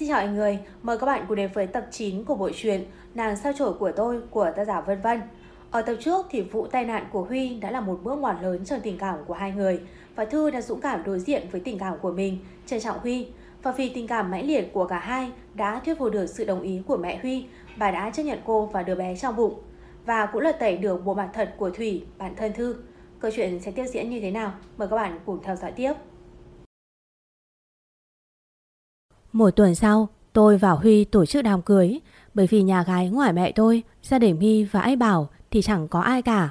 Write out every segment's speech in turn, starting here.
Xin chào mọi người, mời các bạn cùng đến với tập 9 của bộ truyện Nàng sao chổi của tôi của tác giả Vân Vân. Ở tập trước thì vụ tai nạn của Huy đã là một bước ngoặt lớn trong tình cảm của hai người và Thư đã dũng cảm đối diện với tình cảm của mình, trân trọng Huy. Và vì tình cảm mãnh liệt của cả hai đã thuyết phục được sự đồng ý của mẹ Huy, bà đã chấp nhận cô và đứa bé trong bụng. Và cũng lật tẩy được bộ mặt thật của Thủy, bản thân Thư. Câu chuyện sẽ tiếp diễn như thế nào? Mời các bạn cùng theo dõi tiếp. Một tuần sau, tôi và Huy tổ chức đám cưới bởi vì nhà gái ngoài mẹ tôi, gia đình My và anh Bảo thì chẳng có ai cả.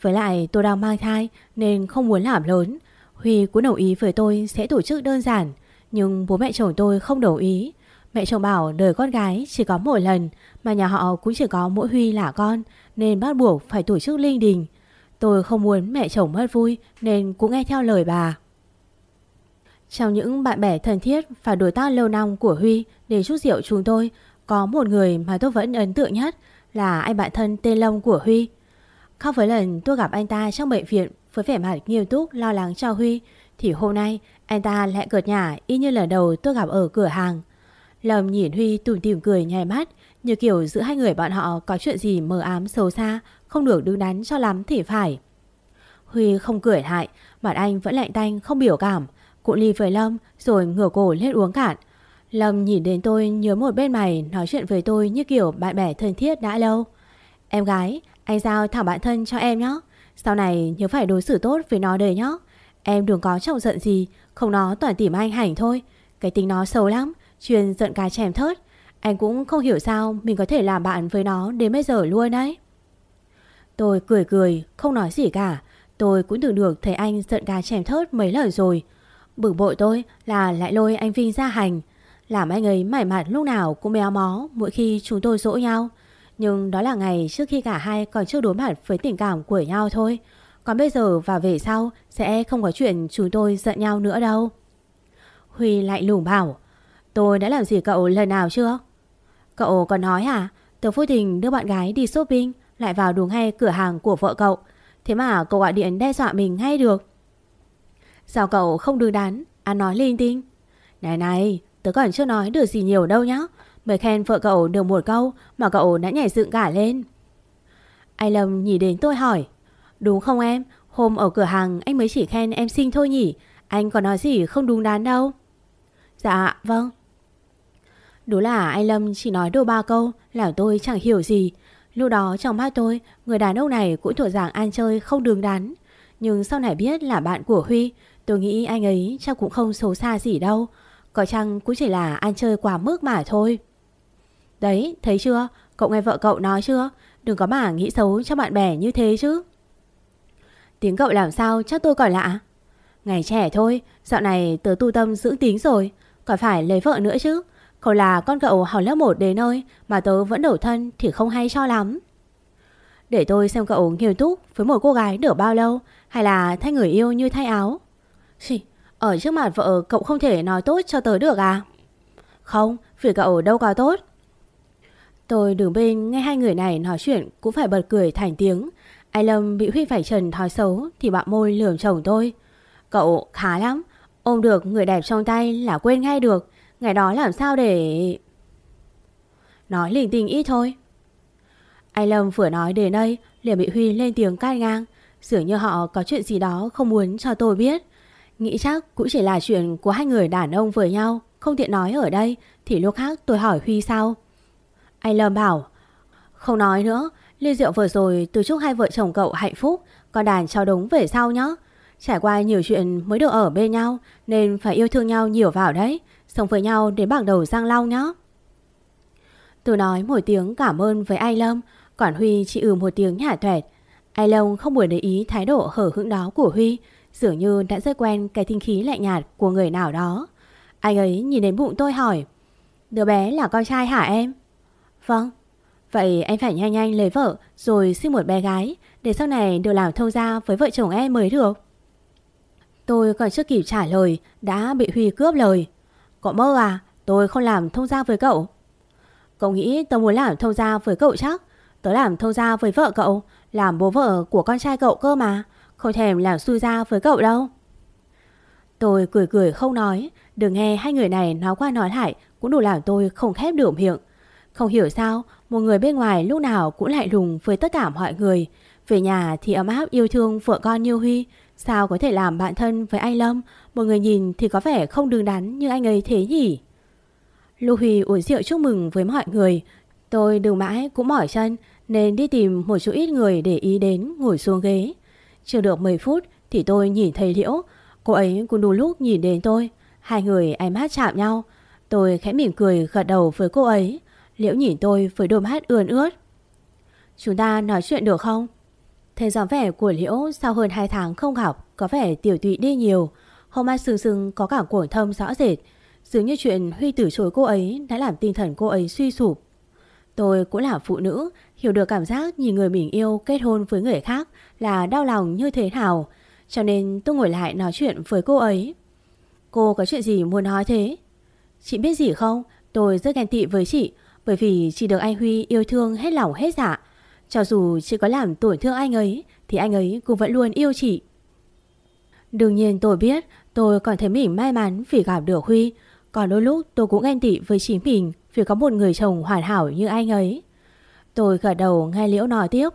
Với lại tôi đang mang thai nên không muốn làm lớn. Huy cũng đồng ý với tôi sẽ tổ chức đơn giản, nhưng bố mẹ chồng tôi không đồng ý. Mẹ chồng bảo đời con gái chỉ có một lần mà nhà họ cũng chỉ có mỗi Huy là con nên bắt buộc phải tổ chức linh đình. Tôi không muốn mẹ chồng mất vui nên cũng nghe theo lời bà. Trong những bạn bè thân thiết và đối tác lâu năm của Huy để chút rượu chúng tôi, có một người mà tôi vẫn ấn tượng nhất là anh bạn thân tên Long của Huy. Khác với lần tôi gặp anh ta trong bệnh viện với vẻ mặt nghiêm túc lo lắng cho Huy, thì hôm nay anh ta lại cợt nhả y như lần đầu tôi gặp ở cửa hàng. Lâm nhìn Huy tủm tỉm cười nhai mắt, như kiểu giữa hai người bọn họ có chuyện gì mờ ám sâu xa, không được đứng đắn cho lắm thì phải. Huy không cười hại mặt anh vẫn lạnh tanh không biểu cảm, Cụ ly với Lâm rồi ngửa cổ lên uống cạn. Lâm nhìn đến tôi nhớ một bên mày nói chuyện với tôi như kiểu bạn bè thân thiết đã lâu. Em gái, anh giao thảo bạn thân cho em nhé. Sau này nhớ phải đối xử tốt với nó đời nhé. Em đừng có trọng giận gì, không nó toàn tìm anh hành thôi. Cái tính nó xấu lắm, chuyên giận cá chèm thớt. Anh cũng không hiểu sao mình có thể làm bạn với nó đến bây giờ luôn đấy. Tôi cười cười, không nói gì cả. Tôi cũng tưởng được thấy anh giận cá chèm thớt mấy lần rồi. Bực bội tôi là lại lôi anh Vinh ra hành. Làm anh ấy mải mặt lúc nào cũng méo mó Mỗi khi chúng tôi dỗ nhau. Nhưng đó là ngày trước khi cả hai còn chưa đối mặt với tình cảm của nhau thôi. Còn bây giờ và về sau Sẽ không có chuyện chúng tôi giận nhau nữa đâu. Huy lại lủng bảo, Tôi đã làm gì cậu lần nào chưa? Cậu còn nói hả Tớ vô tình đưa bạn gái đi shopping Lại vào đúng hay cửa hàng của vợ cậu. Thế mà cậu gọi điện đe dọa mình ngay được. Sao cậu không đứng đắn Ăn nói linh tinh. Này này, tớ còn chưa nói được gì nhiều đâu nhá. Mới khen vợ cậu được một câu Mà cậu đã nhảy dựng cả lên. Anh Lâm nhìn đến tôi hỏi, Đúng không em? Hôm ở cửa hàng anh mới chỉ khen em xinh thôi nhỉ? Anh còn nói gì không đúng đắn đâu? Dạ vâng. Đúng là anh Lâm chỉ nói đôi ba câu Là tôi chẳng hiểu gì. Lúc đó trong mắt tôi, Người đàn ông này cũng thuộc dạng ăn chơi không đường đắn Nhưng sau này biết là bạn của Huy Tôi nghĩ anh ấy chắc cũng không xấu xa gì đâu. Có chăng cũng chỉ là ăn chơi quá mức mà thôi. Đấy, thấy chưa? Cậu nghe vợ cậu nói chưa? Đừng có mà nghĩ xấu cho bạn bè như thế chứ. Tiếng cậu làm sao chắc tôi còn lạ? Ngày trẻ thôi, Dạo này tớ tu tâm dưỡng tính rồi. Còn phải lấy vợ nữa chứ. Cậu là con cậu học lớp 1 đến nơi Mà tớ vẫn đổ thân thì không hay cho lắm. Để tôi xem cậu nghiêm túc Với một cô gái được bao lâu Hay là thay người yêu như thay áo. Ở trước mặt vợ cậu không thể nói tốt cho tớ được à? Không, vì cậu đâu có tốt. Tôi đứng bên nghe hai người này nói chuyện cũng phải bật cười thành tiếng. Anh Lâm bị Huy phải trần thói xấu thì bạn môi lườm chồng tôi. Cậu khá lắm, ôm được người đẹp trong tay là quên ngay được. Ngày đó làm sao để... Nói linh tinh ít thôi. Anh Lâm vừa nói đến đây liền bị Huy lên tiếng cai ngang. Dường như họ có chuyện gì đó không muốn cho tôi biết. Nghĩ chắc cũng chỉ là chuyện của hai người đàn ông với nhau, Không tiện nói ở đây, Thì lúc khác tôi hỏi Huy sao. Anh Lâm bảo, Không nói nữa, Ly rượu vừa rồi tôi chúc hai vợ chồng cậu hạnh phúc Còn đàn cháu đúng về sau nhé Trải qua nhiều chuyện mới được ở bên nhau, Nên phải yêu thương nhau nhiều vào đấy, Sống với nhau đến bảng đầu giang long nhé Tôi nói một tiếng cảm ơn với anh Lâm, Còn Huy chỉ ừ một tiếng nhả tuẹt Anh Lâm không buồn để ý thái độ hở hững đó của Huy Dường như đã rất quen cái thinh khí lạnh nhạt của người nào đó. Anh ấy nhìn đến bụng tôi hỏi, Đứa bé là con trai hả em? Vâng. Vậy anh phải nhanh nhanh lấy vợ Rồi sinh một bé gái, Để sau này được làm thông gia với vợ chồng em mới được. Tôi còn chưa kịp trả lời, Đã bị Huy cướp lời. Cậu mơ à Tôi không làm thông gia với cậu. Cậu nghĩ tôi muốn làm thông gia với cậu chắc? Tớ làm thông gia với vợ cậu, Làm bố vợ của con trai cậu cơ mà không thèm làm xui ra với cậu đâu Tôi cười cười không nói, đừng nghe hai người này nói qua nói lại cũng đủ làm tôi không khép được miệng. Không hiểu sao, một người bên ngoài lúc nào cũng lại lùng với tất cả mọi người. Về nhà thì ấm áp yêu thương vợ con như Huy, sao có thể làm bạn thân với anh Lâm, một người nhìn thì có vẻ không đứng đắn như anh ấy thế nhỉ? Lưu Huy uống rượu chúc mừng với mọi người, tôi đường mãi cũng mỏi chân nên đi tìm một chỗ ít người để ý đến ngồi xuống ghế. Chưa được 10 phút thì tôi nhìn thấy Liễu, cô ấy cũng đủ lúc nhìn đến tôi, hai người ánh mắt chạm nhau. Tôi khẽ mỉm cười gật đầu với cô ấy, Liễu nhìn tôi với đôi mắt ươn ướt. Chúng ta nói chuyện được không? Thấy dáng vẻ của Liễu sau hơn 2 tháng không học có vẻ tiểu tụy đi nhiều. hôm mắt sưng sưng có cả cuồng thâm rõ rệt. Dường như chuyện Huy từ chối cô ấy đã làm tinh thần cô ấy suy sụp. Tôi cũng là phụ nữ, hiểu được cảm giác nhìn người mình yêu kết hôn với người khác là đau lòng như thế nào. Cho nên tôi ngồi lại nói chuyện với cô ấy. Cô có chuyện gì muốn nói thế? Chị biết gì không? Tôi rất ghen tị với chị, bởi vì chị được anh Huy yêu thương hết lòng hết dạ. Cho dù chị có làm tổn thương anh ấy, thì anh ấy cũng vẫn luôn yêu chị. Đương nhiên tôi biết, tôi còn thấy mình may mắn vì gặp được Huy. Còn đôi lúc tôi cũng ghen tị với chính mình vì có một người chồng hoàn hảo như anh ấy. Tôi gật đầu nghe Liễu nói tiếp.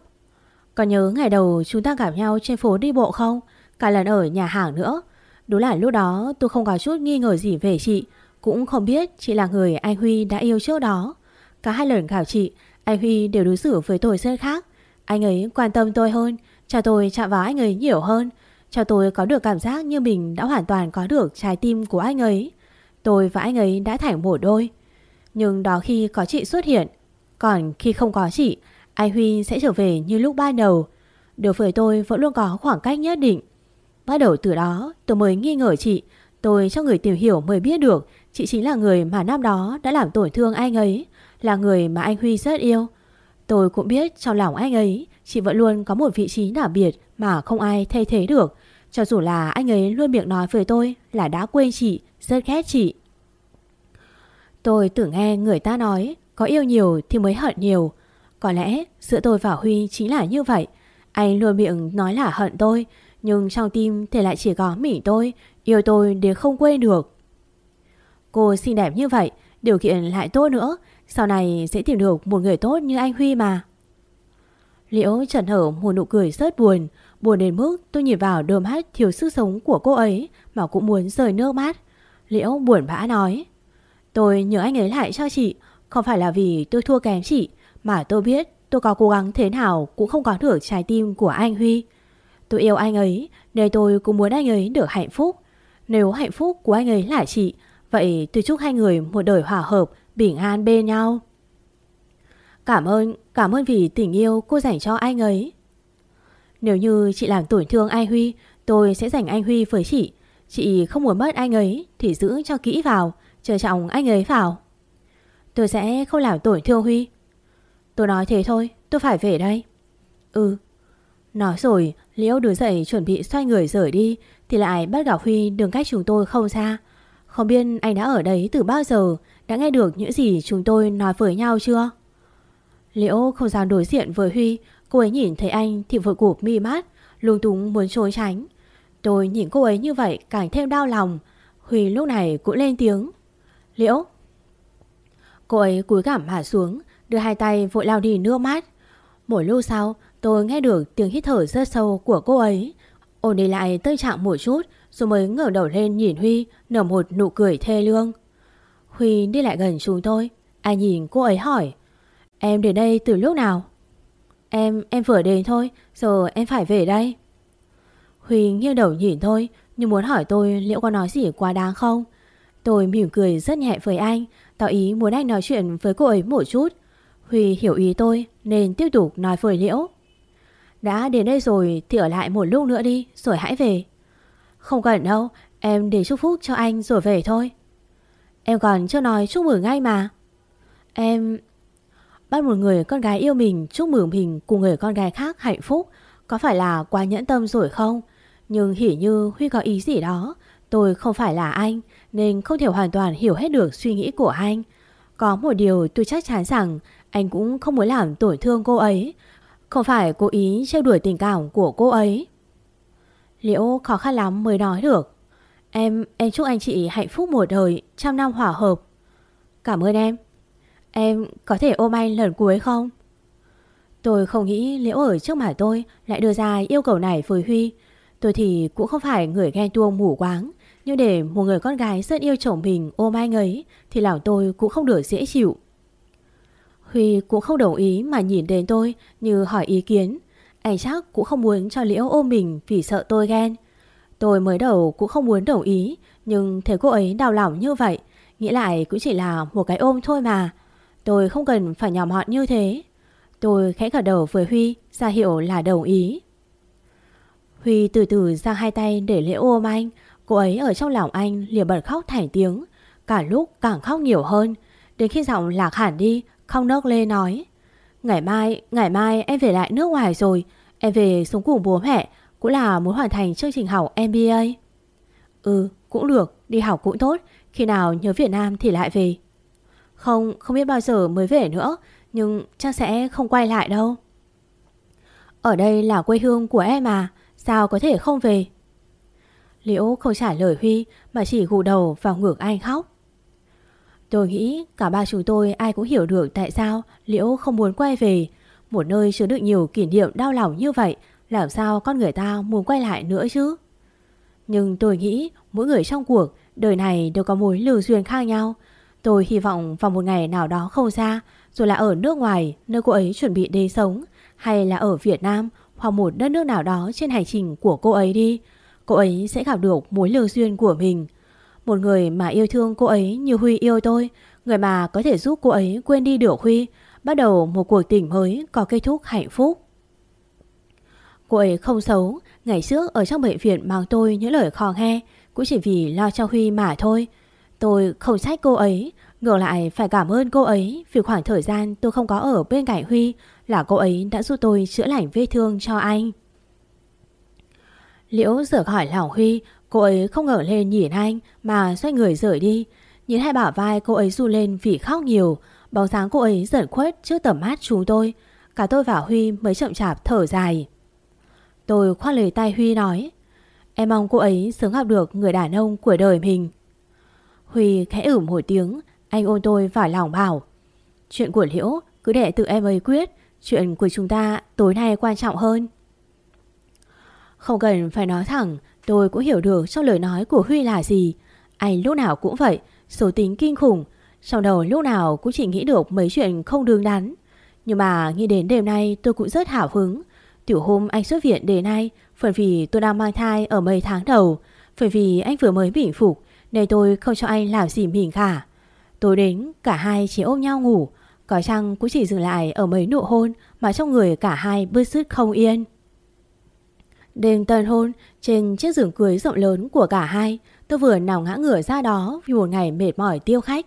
Còn nhớ ngày đầu chúng ta gặp nhau trên phố đi bộ không? Cả lần ở nhà hàng nữa. Đúng là lúc đó tôi không có chút nghi ngờ gì về chị. Cũng không biết chị là người anh Huy đã yêu trước đó. Cả hai lần gặp chị, anh Huy đều đối xử với tôi rất khác. Anh ấy quan tâm tôi hơn, cho tôi chạm vào anh ấy nhiều hơn, cho tôi có được cảm giác như mình đã hoàn toàn có được trái tim của anh ấy. Tôi và anh ấy đã thành một đôi. Nhưng đó khi có chị xuất hiện, còn khi không có chị, anh Huy sẽ trở về như lúc ban đầu. Đối với tôi vẫn luôn có khoảng cách nhất định. Bắt đầu từ đó, tôi mới nghi ngờ chị. Tôi cho người tìm hiểu mới biết được chị chính là người mà năm đó đã làm tổn thương anh ấy. Là người mà anh Huy rất yêu Tôi cũng biết trong lòng anh ấy Chị vẫn luôn có một vị trí đặc biệt Mà không ai thay thế được Cho dù là anh ấy luôn miệng nói với tôi Là đã quên chị, rất ghét chị Tôi tưởng nghe người ta nói có yêu nhiều thì mới hận nhiều. Có lẽ giữa tôi và Huy chính là như vậy. Anh luôn miệng nói là hận tôi, Nhưng trong tim thì lại chỉ có mỉ tôi, Yêu tôi để không quên được. Cô xinh đẹp như vậy, Điều kiện lại tốt nữa. Sau này sẽ tìm được một người tốt như anh Huy mà. Liễu trần hở một nụ cười rất buồn. Buồn đến mức tôi nhìn vào đôi mắt thiếu sức sống của cô ấy Mà cũng muốn rời nước mắt. Liễu buồn bã nói, Tôi nhớ anh ấy lại cho chị. Không phải là vì tôi thua kém chị Mà tôi biết tôi có cố gắng thế nào Cũng không có được trái tim của anh Huy Tôi yêu anh ấy Nên tôi cũng muốn anh ấy được hạnh phúc Nếu hạnh phúc của anh ấy là chị Vậy tôi chúc hai người một đời hòa hợp bình an bên nhau. Cảm ơn, cảm ơn vì tình yêu cô dành cho anh ấy. Nếu như chị làm tổn thương anh Huy, tôi sẽ dành anh Huy với chị. Chị không muốn mất anh ấy thì giữ cho kỹ vào, chờ trọng anh ấy vào. Tôi sẽ không làm tổn thương Huy. Tôi nói thế thôi, tôi phải về đây. Ừ. Nói rồi, Liễu đứng dậy chuẩn bị xoay người rời đi thì lại bắt gặp Huy đường cách chúng tôi không xa. Không biết anh đã ở đấy từ bao giờ đã nghe được những gì chúng tôi nói với nhau chưa? Liễu không dám đối diện với Huy Cô ấy nhìn thấy anh thì vội cụp mi mắt Lung túng muốn trốn tránh Tôi nhìn cô ấy như vậy càng thêm đau lòng Huy lúc này cũng lên tiếng Liễu Cô ấy cúi gằm hạ xuống Đưa hai tay vội lao đi nước mắt. Một lúc sau tôi nghe được tiếng hít thở rất sâu của cô ấy. Ổn đi lại tâm trạng một chút Rồi mới ngẩng đầu lên nhìn Huy Nở một nụ cười thê lương. Huy đi lại gần chúng tôi. Ai nhìn cô ấy hỏi. Em đến đây từ lúc nào? Em, em vừa đến thôi Giờ em phải về đây. Huy nghiêng đầu nhìn tôi Nhưng muốn hỏi tôi liệu có nói gì quá đáng không. Tôi mỉm cười rất nhẹ với anh Tỏ ý muốn anh nói chuyện với cô ấy một chút. Huy hiểu ý tôi, Nên tiếp tục nói với Liễu. Đã đến đây rồi thì ở lại một lúc nữa đi, Rồi hãy về. Không cần đâu, Em để chúc phúc cho anh rồi về thôi. Em còn chưa nói chúc mừng ngay mà. Em... Bắt một người con gái yêu mình chúc mừng mình cùng người con gái khác hạnh phúc, Có phải là quá nhẫn tâm rồi không? Nhưng hỉ như Huy có ý gì đó, Tôi không phải là anh nên không thể hoàn toàn hiểu hết được suy nghĩ của anh Có một điều tôi chắc chắn rằng Anh cũng không muốn làm tổn thương cô ấy Không phải cố ý trêu đuổi tình cảm của cô ấy Liễu khó khăn lắm mới nói được Em, em chúc anh chị hạnh phúc một đời, trăm năm hòa hợp. Cảm ơn em. Em có thể ôm anh lần cuối không? Tôi không nghĩ Liễu ở trước mặt tôi lại đưa ra yêu cầu này với Huy. Tôi thì cũng không phải người ghen tuông mù quáng. Nhưng để một người con gái rất yêu chồng mình ôm anh ấy thì lão tôi cũng không được dễ chịu. Huy cũng không đồng ý mà nhìn đến tôi như hỏi ý kiến. Anh chắc cũng không muốn cho Liễu ôm mình vì sợ tôi ghen. Tôi mới đầu cũng không muốn đồng ý, nhưng thấy cô ấy đau lòng như vậy, nghĩ lại cũng chỉ là một cái ôm thôi mà. Tôi không cần phải nhòm họ như thế. Tôi khẽ gật đầu với Huy, ra hiệu là đồng ý. Huy từ từ ra hai tay để Liễu ôm anh. Cô ấy ở trong lòng anh liền bật khóc thành tiếng. Cả lúc càng khóc nhiều hơn. Đến khi giọng lạc hẳn đi, không nấc lê nói. Ngày mai, ngày mai em về lại nước ngoài rồi. Em về sống cùng bố mẹ. Cũng là muốn hoàn thành chương trình học MBA. Ừ, cũng được. Đi học cũng tốt. Khi nào nhớ Việt Nam thì lại về. Không, không biết bao giờ mới về nữa. Nhưng chắc sẽ không quay lại đâu. Ở đây là quê hương của em à. Sao có thể không về? Liễu không trả lời Huy mà chỉ gù đầu vào ngực anh khóc. Tôi nghĩ cả ba chúng tôi ai cũng hiểu được tại sao Liễu không muốn quay về. Một nơi chứa đựng nhiều kỷ niệm đau lòng như vậy, làm sao con người ta muốn quay lại nữa chứ? Nhưng tôi nghĩ mỗi người trong cuộc, đời này đều có mối lưu duyên khác nhau. Tôi hy vọng vào một ngày nào đó không xa, rồi là ở nước ngoài, nơi cô ấy chuẩn bị đi sống, hay là ở Việt Nam, hoặc một đất nước nào đó trên hành trình của cô ấy đi cô ấy sẽ gặp được mối lương duyên của mình. Một người mà yêu thương cô ấy như Huy yêu tôi, người mà có thể giúp cô ấy quên đi được Huy, bắt đầu một cuộc tình mới có kết thúc hạnh phúc. Cô ấy không xấu, ngày trước ở trong bệnh viện mang tôi những lời khó nghe, cũng chỉ vì lo cho Huy mà thôi. Tôi không trách cô ấy, ngược lại phải cảm ơn cô ấy vì khoảng thời gian tôi không có ở bên cạnh Huy là cô ấy đã giúp tôi chữa lành vết thương cho anh. Liễu rửa khỏi Lão Huy, cô ấy không ngờ lên nhìn anh mà xoay người rời đi. Nhìn hai bả vai cô ấy du lên vì khóc nhiều, bóng dáng cô ấy dần khuất trước tầm mắt chúng tôi. Cả tôi và Huy mới chậm chạp thở dài. Tôi khoác lời tay Huy nói, em mong cô ấy sớm gặp được người đàn ông của đời mình. Huy khẽ ử một tiếng, anh ôn tôi vào lòng bảo. Chuyện của Liễu cứ để tự em ấy quyết, chuyện của chúng ta tối nay quan trọng hơn. Không cần phải nói thẳng, tôi cũng hiểu được trong lời nói của Huy là gì. Anh lúc nào cũng vậy, số tính kinh khủng. Trong đầu lúc nào cũng chỉ nghĩ được mấy chuyện không đương đắn. Nhưng mà nghĩ đến đêm nay tôi cũng rất hào hứng. Tiểu hôm anh xuất viện đến nay, phần vì tôi đang mang thai ở mấy tháng đầu, phần vì anh vừa mới bình phục, nên tôi không cho anh làm gì mình cả. Tối đến, cả hai chỉ ôm nhau ngủ, có chăng cũng chỉ dừng lại ở mấy nụ hôn mà trong người cả hai bứt rứt không yên. Đêm tân hôn trên chiếc giường cưới rộng lớn của cả hai, tôi vừa nằm ngã ngửa ra đó vì một ngày mệt mỏi tiêu khách.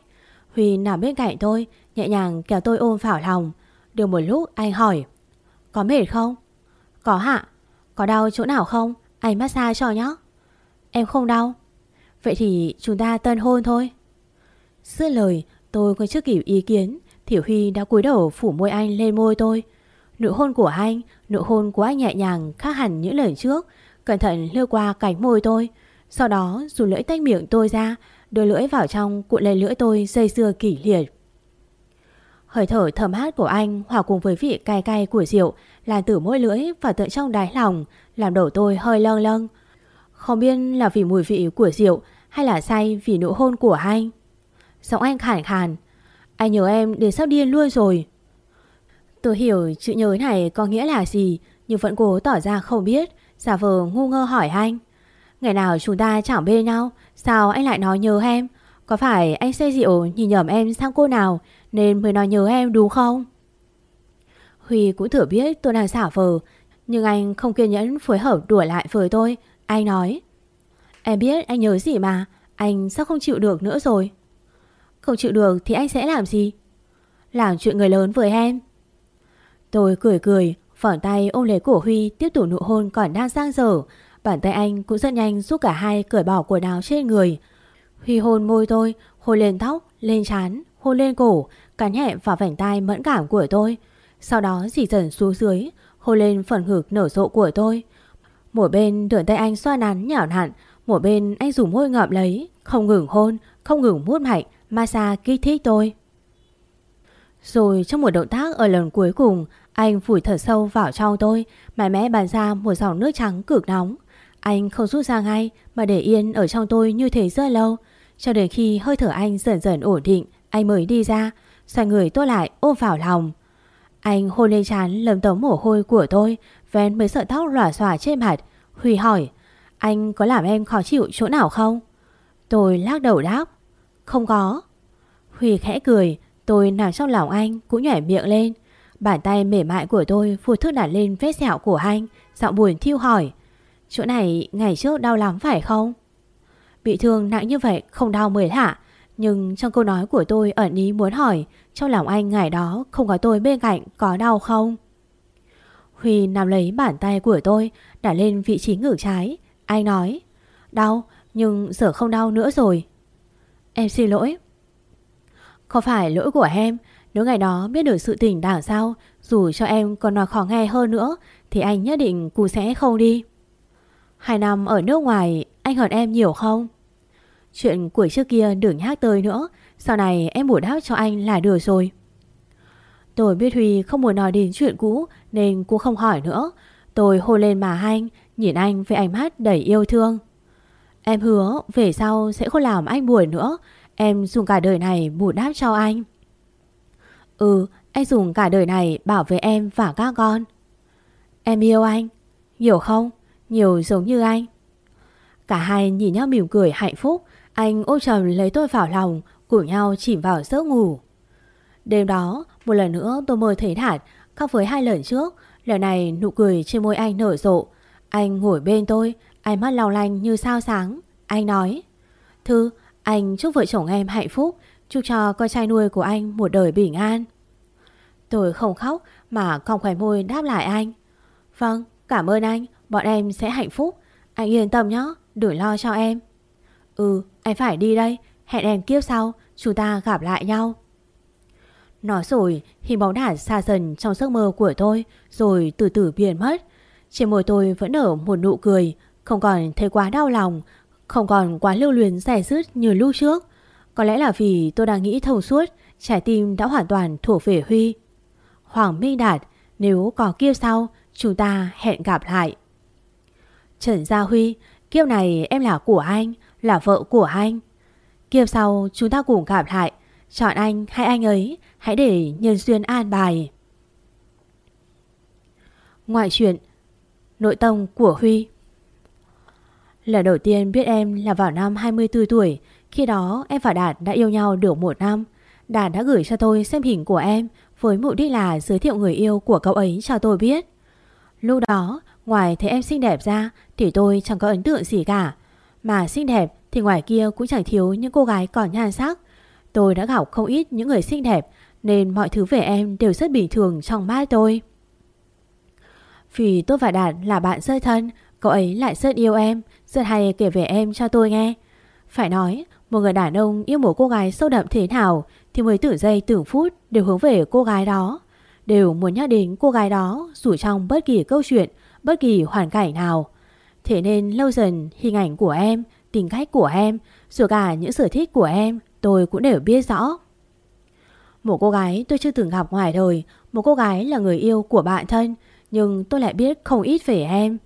Huy nằm bên cạnh tôi, nhẹ nhàng kéo tôi ôm vào lòng. Được một lúc anh hỏi, có mệt không? Có hạ, có đau chỗ nào không? Anh massage cho nhé. Em không đau. Vậy thì chúng ta tân hôn thôi. Dứt lời, tôi còn chưa kịp ý kiến, thì Huy đã cúi đầu phủ môi anh lên môi tôi. Nụ hôn của anh, nụ hôn của anh nhẹ nhàng khác hẳn những lời trước, cẩn thận lướt qua cánh môi tôi. Sau đó dù lưỡi tách miệng tôi ra, đưa lưỡi vào trong cuộn lấy lưỡi tôi dây dưa kỷ liệt. Hơi thở thơm hát của anh hòa cùng với vị cay cay của rượu làm từ môi lưỡi và tận trong đáy lòng, làm đầu tôi hơi lâng lâng. Không biết là vì mùi vị của rượu hay là say vì nụ hôn của anh. Giọng anh khản khàn. Anh nhớ em đến sắp điên luôn rồi. Tôi hiểu chữ nhớ này có nghĩa là gì, Nhưng vẫn cố tỏ ra không biết. Giả vờ ngu ngơ hỏi anh. Ngày nào chúng ta chẳng bên nhau, Sao anh lại nói nhớ em? Có phải anh say rượu nhìn nhầm em sang cô nào, Nên mới nói nhớ em đúng không? Huy cũng thử biết tôi đang xả vờ, Nhưng anh không kiên nhẫn phối hợp đuổi lại với tôi. Anh nói, Em biết anh nhớ gì mà, Anh sao không chịu được nữa rồi? Không chịu được thì anh sẽ làm gì? Làm chuyện người lớn với em. Tôi cười cười, phỏng tay ôm lấy cổ Huy tiếp tục nụ hôn còn đang sang dở. Bàn tay anh cũng rất nhanh giúp cả hai cởi bỏ quần áo trên người. Huy hôn môi tôi, hôn lên tóc, lên trán, hôn lên cổ, cắn nhẹ vào vành tay mẫn cảm của tôi. Sau đó dì dần xuống dưới, hôn lên phần ngực nở rộ của tôi. Một bên đường tay anh xoa nắn nhảo nặn, Một bên anh dùng môi ngậm lấy Không ngừng hôn Không ngừng mút mạnh Massage kích thích tôi rồi trong một động tác ở lần cuối cùng, Anh phủi thở sâu vào trong tôi, Mạnh mẽ bàn ra một dòng nước trắng cực nóng. Anh không rút ra ngay Mà để yên ở trong tôi như thế rất lâu. Cho đến khi hơi thở anh dần dần ổn định, Anh mới đi ra, Xoay người tôi lại ôm vào lòng. Anh hôn lên trán lấm tấm mồ hôi của tôi Ven mấy sợi tóc lòa xòa trên mặt Huy hỏi, Anh có làm em khó chịu chỗ nào không? Tôi lắc đầu đáp, Không có. Huy khẽ cười Tôi nằm trong lòng anh, cũng nhảy miệng lên. Bàn tay mềm mại của tôi vô thức đặt lên vết sẹo của anh, Giọng buồn thiêu hỏi Chỗ này ngày trước đau lắm phải không? Bị thương nặng như vậy không đau mới lạ Nhưng trong câu nói của tôi ẩn ý muốn hỏi, Trong lòng anh ngày đó không có tôi bên cạnh có đau không? Huy nằm lấy bàn tay của tôi Đặt lên vị trí ngửa trái. Anh nói, Đau, nhưng giờ không đau nữa rồi. Em xin lỗi không phải lỗi của em? Nếu ngày đó biết được sự tình đảo sao, Dù cho em còn nói khó nghe hơn nữa, Thì anh nhất định cụ sẽ không đi. Hai năm ở nước ngoài, Anh hận em nhiều không? Chuyện của trước kia đừng nhắc tới nữa, Sau này em bổ đáp cho anh là được rồi. Tôi biết Huy không muốn nói đến chuyện cũ, Nên cô không hỏi nữa. Tôi hôn lên mà anh, Nhìn anh với ánh mắt đầy yêu thương. Em hứa về sau sẽ không làm anh buồn nữa Em dùng cả đời này bù đáp cho anh. Ừ anh dùng cả đời này bảo vệ em và các con. Em yêu anh Nhiều không? Nhiều giống như anh. Cả hai nhìn nhau mỉm cười hạnh phúc, Anh ôm chầm lấy tôi vào lòng, Cùng nhau chìm vào giấc ngủ. Đêm đó, một lần nữa tôi mơ thấy Đạt Khác với hai lần trước, Lần này nụ cười trên môi anh nở rộ. Anh ngồi bên tôi, Ánh mắt long lanh như sao sáng. Anh nói, Thư anh chúc vợ chồng em hạnh phúc, Chúc cho con trai nuôi của anh một đời bình an. Tôi không khóc Mà cong khỏe môi đáp lại anh. Vâng cảm ơn anh, Bọn em sẽ hạnh phúc. Anh yên tâm nhé, đừng lo cho em. Ừ anh phải đi đây, Hẹn em kiếp sau, Chúng ta gặp lại nhau. Nói rồi, hình bóng đản xa dần trong giấc mơ của tôi Rồi từ từ biến mất. Trên môi tôi vẫn nở một nụ cười, Không còn thấy quá đau lòng không còn quá lưu luyến rẻ rứt như lúc trước. Có lẽ là vì tôi đang nghĩ thông suốt, Trái tim đã hoàn toàn thuộc về Huy. Hoàng Minh Đạt, Nếu có kiếp sau, Chúng ta hẹn gặp lại. Trần Gia Huy, Kiếp này em là của anh, Là vợ của anh. Kiếp sau chúng ta cùng gặp lại, Chọn anh hay anh ấy, Hãy để nhân duyên an bài. Ngoại chuyện Nội tông của Huy. Lần đầu tiên biết em là vào năm 24 tuổi, Khi đó em và Đạt đã yêu nhau được một năm. Đạt đã gửi cho tôi xem hình của em Với mục đích là giới thiệu người yêu của cậu ấy cho tôi biết. Lúc đó, Ngoài thấy em xinh đẹp ra Thì tôi chẳng có ấn tượng gì cả. Mà xinh đẹp thì ngoài kia cũng chẳng thiếu những cô gái còn nhan sắc. Tôi đã gặp không ít những người xinh đẹp Nên mọi thứ về em đều rất bình thường trong mắt tôi. Vì tôi và Đạt là bạn rơi thân, Cậu ấy lại rất yêu em rất hay kể về em cho tôi nghe. Phải nói, Một người đàn ông yêu một cô gái sâu đậm thế nào Thì mới tử giây tưởng phút đều hướng về cô gái đó. Đều muốn nhắc đến cô gái đó Dù trong bất kỳ câu chuyện, Bất kỳ hoàn cảnh nào. Thế nên lâu dần, hình ảnh của em, Tính cách của em, Rồi cả những sở thích của em, Tôi cũng đều biết rõ. Một cô gái tôi chưa từng gặp ngoài đời, Một cô gái là người yêu của bạn thân, Nhưng tôi lại biết không ít về em.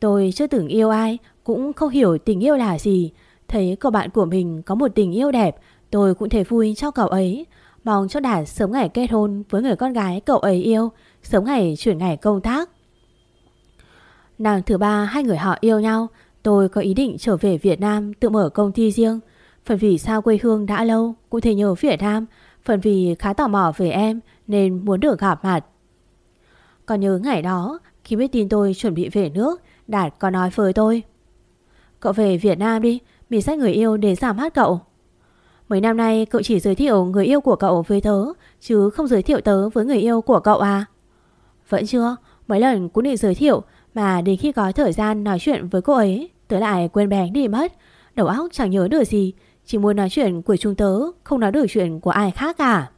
Tôi chưa từng yêu ai, Cũng không hiểu tình yêu là gì. Thấy cậu bạn của mình có một tình yêu đẹp, Tôi cũng thấy vui cho cậu ấy. Mong cho Đạt sớm ngày kết hôn Với người con gái cậu ấy yêu, Sớm ngày chuyển ngày công tác. Nàng thứ ba, hai người họ yêu nhau. Tôi có ý định trở về Việt Nam tự mở công ty riêng. Phần vì sao quê hương đã lâu, Cũng thể nhớ Việt Nam. Phần vì khá tò mò về em, Nên muốn được gặp mặt. Còn nhớ ngày đó, Khi biết tin tôi chuẩn bị về nước Đạt, có nói với tôi. Cậu về Việt Nam đi, Mình sách người yêu để giảm hát cậu. Mấy năm nay, cậu chỉ giới thiệu người yêu của cậu với tớ, Chứ không giới thiệu tớ với người yêu của cậu à? Vẫn chưa, Mấy lần cũng định giới thiệu, Mà đến khi có thời gian nói chuyện với cô ấy, Tớ lại quên bén đi mất. Đầu óc chẳng nhớ được gì, Chỉ muốn nói chuyện của chúng tớ, Không nói được chuyện của ai khác cả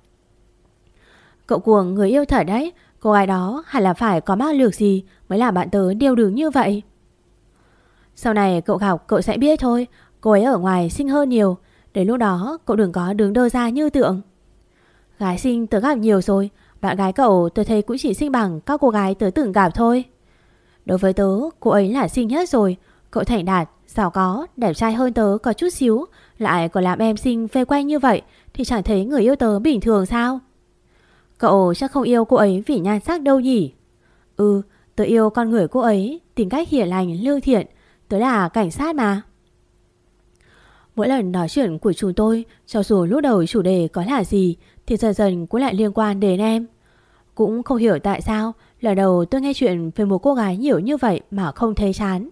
Cậu cuồng người yêu thật đấy Cô gái đó hẳn là phải có mắc lược gì Mới làm bạn tớ điêu đứng như vậy? Sau này cậu học cậu sẽ biết thôi Cô ấy ở ngoài xinh hơn nhiều Đến lúc đó cậu đừng có đứng đơ ra như tượng. Gái xinh tớ gặp nhiều rồi Bạn gái cậu tôi thấy cũng chỉ xinh bằng Các cô gái tớ từng gặp thôi. Đối với tớ cô ấy là xinh nhất rồi Cậu thành đạt, giàu có, đẹp trai hơn tớ có chút xíu Lại còn làm em xinh phê quay như vậy Thì chẳng thấy người yêu tớ bình thường sao? Cậu chắc không yêu cô ấy vì nhan sắc đâu nhỉ? Ừ, tớ yêu con người cô ấy Tính cách hiền lành, lương thiện. Tớ là cảnh sát mà. Mỗi lần nói chuyện của chúng tôi Cho dù lúc đầu chủ đề có là gì Thì dần dần cũng lại liên quan đến em. Cũng không hiểu tại sao Lần đầu tôi nghe chuyện về một cô gái nhiều như vậy Mà không thấy chán.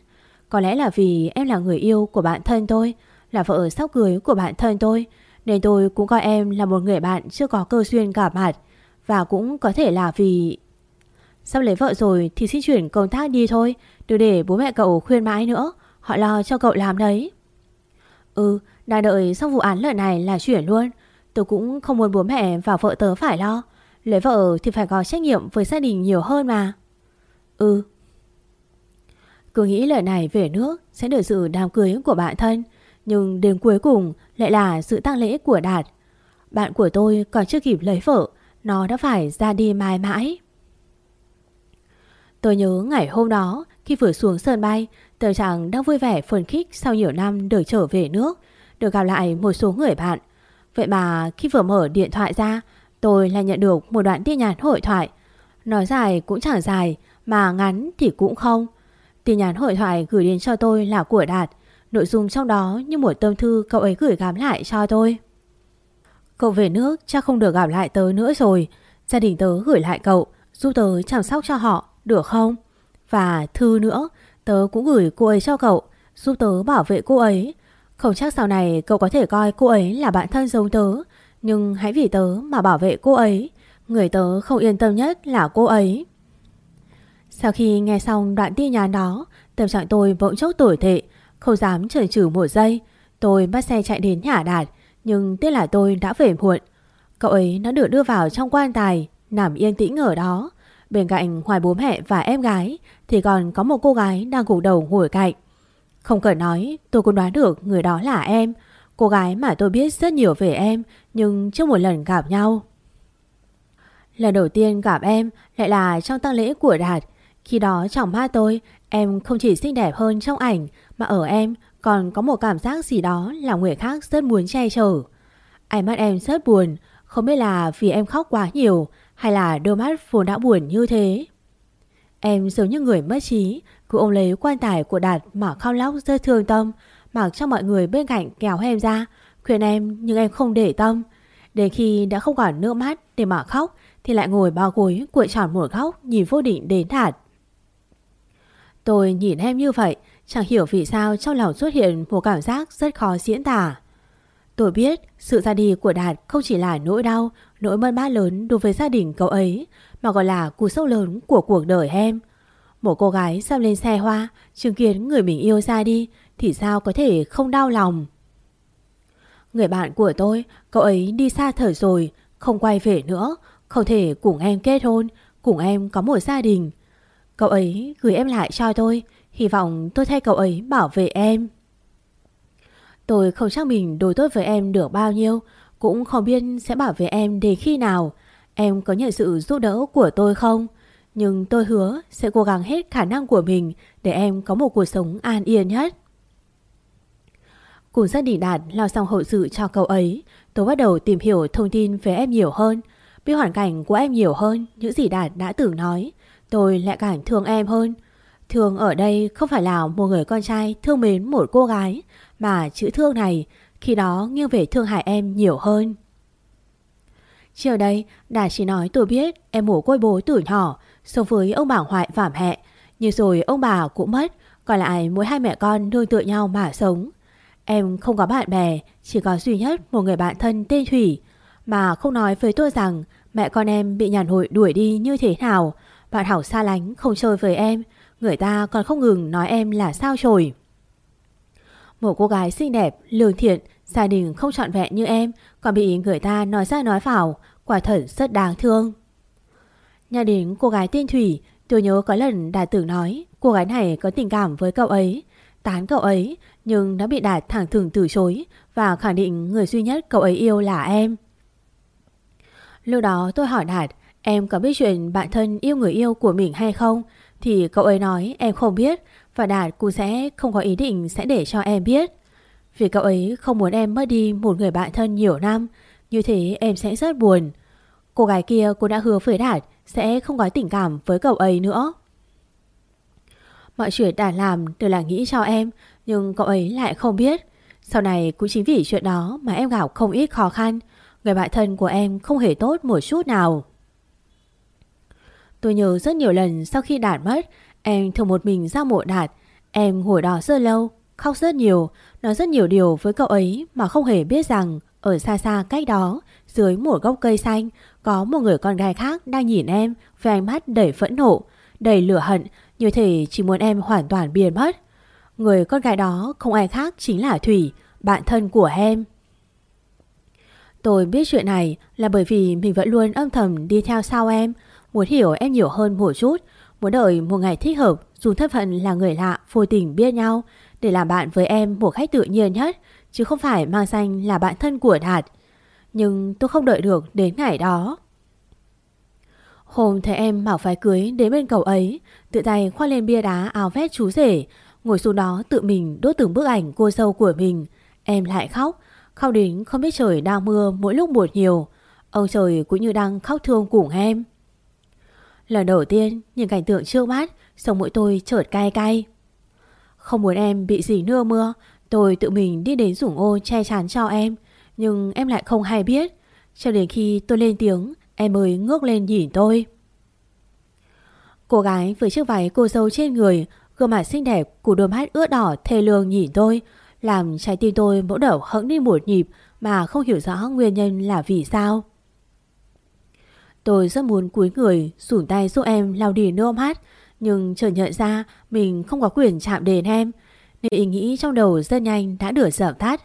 Có lẽ là vì em là người yêu của bạn thân tôi Là vợ sắp cưới của bạn thân tôi Nên tôi cũng coi em là một người bạn Chưa có cơ duyên gặp mặt. Và cũng có thể là vì Sắp lấy vợ rồi thì xin chuyển công tác đi thôi, Đừng để bố mẹ cậu khuyên mãi nữa. Họ lo cho cậu làm đấy. Ừ đang đợi xong vụ án lần này là chuyển luôn. Tôi cũng không muốn bố mẹ và vợ tớ phải lo. Lấy vợ thì phải có trách nhiệm với gia đình nhiều hơn mà. Ừ. Cứ nghĩ lời này về nước Sẽ được sự đám cưới của bạn thân, Nhưng đến cuối cùng lại là sự tang lễ của Đạt. Bạn của tôi còn chưa kịp lấy vợ nó đã phải ra đi mãi mãi. Tôi nhớ ngày hôm đó, Khi vừa xuống sân bay, Tờ chàng đang vui vẻ phấn khích Sau nhiều năm được trở về nước, Được gặp lại một số người bạn. Vậy mà khi vừa mở điện thoại ra, Tôi lại nhận được một đoạn tin nhắn hội thoại. Nói dài cũng chẳng dài, Mà ngắn thì cũng không. Tin nhắn hội thoại gửi đến cho tôi là của Đạt, Nội dung trong đó như một tâm thư cậu ấy gửi gắm lại cho tôi. Cậu về nước chắc không được gặp lại tớ nữa rồi Gia đình tớ gửi lại cậu Giúp tớ chăm sóc cho họ được không? Và thư nữa, tớ cũng gửi cô ấy cho cậu, giúp tớ bảo vệ cô ấy. Không chắc sau này cậu có thể coi cô ấy là bạn thân giống tớ, nhưng hãy vì tớ mà bảo vệ cô ấy. Người tớ không yên tâm nhất là cô ấy. Sau khi nghe xong đoạn tin nhắn đó, tâm trạng tôi bỗng chốc tồi tệ, không dám chần chừ một giây. Tôi bắt xe chạy đến nhà đạt, nhưng tiếc là tôi đã về muộn. Cậu ấy đã được đưa vào trong quan tài, nằm yên tĩnh ở đó. Bên cạnh ngoài bố mẹ và em gái thì còn có một cô gái đang gục đầu ngồi cạnh. Không cần nói, tôi cũng đoán được người đó là em. Cô gái mà tôi biết rất nhiều về em nhưng chưa một lần gặp nhau. Lần đầu tiên gặp em lại là trong tang lễ của Đạt. Khi đó trong mắt tôi, em không chỉ xinh đẹp hơn trong ảnh mà ở em còn có một cảm giác gì đó làm người khác rất muốn che chở. Ánh mắt em rất buồn, không biết là vì em khóc quá nhiều hay là đôi mắt vốn đã buồn như thế. Em giống như người mất trí Cứ ôm lấy quan tài của Đạt Mà khao lóc rất thương tâm Mặc cho mọi người bên cạnh kéo em ra Khuyên em nhưng em không để tâm. Đến khi đã không còn nước mắt để mà khóc Thì lại ngồi bao gối cuộn tròn một góc Nhìn vô định đến Đạt. Tôi nhìn em như vậy Chẳng hiểu vì sao trong lòng xuất hiện Một cảm giác rất khó diễn tả Tôi biết sự ra đi của Đạt không chỉ là nỗi đau, nỗi mất mát lớn đối với gia đình cậu ấy, mà còn là cú sốc lớn của cuộc đời em. Một cô gái sắp lên xe hoa, chứng kiến người mình yêu ra đi, thì sao có thể không đau lòng. Người bạn của tôi, cậu ấy đi xa thở rồi, không quay về nữa, không thể cùng em kết hôn, cùng em có một gia đình. Cậu ấy gửi em lại cho tôi, hy vọng tôi thay cậu ấy bảo vệ em. Tôi không chắc mình đối tốt với em được bao nhiêu, cũng không biết sẽ bảo vệ em đến khi nào. Em có nhận sự giúp đỡ của tôi không? Nhưng tôi hứa sẽ cố gắng hết khả năng của mình để em có một cuộc sống an yên nhất. Cùng gia đình Đạt lo xong hậu sự cho cậu ấy, tôi bắt đầu tìm hiểu thông tin về em nhiều hơn, biết hoàn cảnh của em nhiều hơn những gì Đạt đã từng nói. Tôi lại càng thương em hơn. Thương ở đây không phải là một người con trai thương mến một cô gái, mà chữ thương này khi đó nghiêng về thương hại em nhiều hơn. Chiều đây, đã chỉ nói tôi biết em mổ côi bố từ nhỏ, sống với ông bà ngoại và mẹ. Nhưng rồi ông bà cũng mất, còn lại mỗi hai mẹ con nương tựa nhau mà sống. Em không có bạn bè, chỉ có duy nhất một người bạn thân tên Thủy. Mà không nói với tôi rằng mẹ con em bị nhàn hội đuổi đi như thế nào. Bạn Hảo xa lánh không chơi với em, người ta còn không ngừng nói em là sao chổi. Một cô gái xinh đẹp, lương thiện, gia đình không trọn vẹn như em còn bị người ta nói ra nói vào, quả thật rất đáng thương. Nhà đến cô gái tên Thủy, tôi nhớ có lần Đạt Tử nói cô gái này có tình cảm với cậu ấy. tán cậu ấy nhưng đã bị Đạt thẳng thừng từ chối và khẳng định người duy nhất cậu ấy yêu là em. Lúc đó tôi hỏi Đạt em có biết chuyện bạn thân yêu người yêu của mình hay không thì cậu ấy nói em không biết và Đạt cũng sẽ không có ý định sẽ để cho em biết. Vì cậu ấy không muốn em mất đi một người bạn thân nhiều năm, như thế em sẽ rất buồn. Cô gái kia cô đã hứa với Đạt sẽ không có tình cảm với cậu ấy nữa. Mọi chuyện Đạt làm đều là nghĩ cho em, nhưng cậu ấy lại không biết. Sau này cũng chính vì chuyện đó mà em gặp không ít khó khăn. Người bạn thân của em không hề tốt một chút nào. Tôi nhớ rất nhiều lần sau khi Đạt mất, em thường một mình ra mộ Đạt. Em ngồi đó rất lâu, khóc rất nhiều, nói rất nhiều điều với cậu ấy mà không hề biết rằng ở xa xa cách đó, dưới một gốc cây xanh, có một người con gái khác đang nhìn em với ánh mắt đầy phẫn nộ, đầy lửa hận, như thể chỉ muốn em hoàn toàn biến mất. Người con gái đó không ai khác chính là Thủy, bạn thân của em. Tôi biết chuyện này là bởi vì mình vẫn luôn âm thầm đi theo sau em, muốn hiểu em nhiều hơn một chút, muốn đợi một ngày thích hợp dùng thân phận là người lạ vô tình biết nhau để làm bạn với em một cách tự nhiên nhất, chứ không phải mang danh là bạn thân của Đạt. Nhưng tôi không đợi được đến ngày đó. Hôm thấy em bảo phải cưới đến bên cậu ấy, tự tay khoác lên bia đá áo vét chú rể, ngồi xuống đó tự mình đốt từng bức ảnh cô dâu của mình. Em lại khóc, khóc đến không biết trời đang mưa mỗi lúc một nhiều. Ông trời cũng như đang khóc thương cùng em. Lần đầu tiên nhìn cảnh tượng trước mắt, sống mũi tôi chợt cay cay. Không muốn em bị gì nưa mưa, tôi tự mình đi đến rủng ô che chắn cho em, nhưng em lại không hay biết. Cho đến khi tôi lên tiếng, em mới ngước lên nhìn tôi. Cô gái với chiếc váy cô dâu trên người, gương mặt xinh đẹp, của đôi mắt ướt đỏ thê lương nhìn tôi, làm trái tim tôi mỗi đầu hững đi một nhịp mà không hiểu rõ nguyên nhân là vì sao. Tôi rất muốn cúi người, sủn tay giúp em lau đi nước mắt, nhưng chợt nhận ra mình không có quyền chạm đến em, nên ý nghĩ trong đầu rất nhanh đã đửa dở tắt.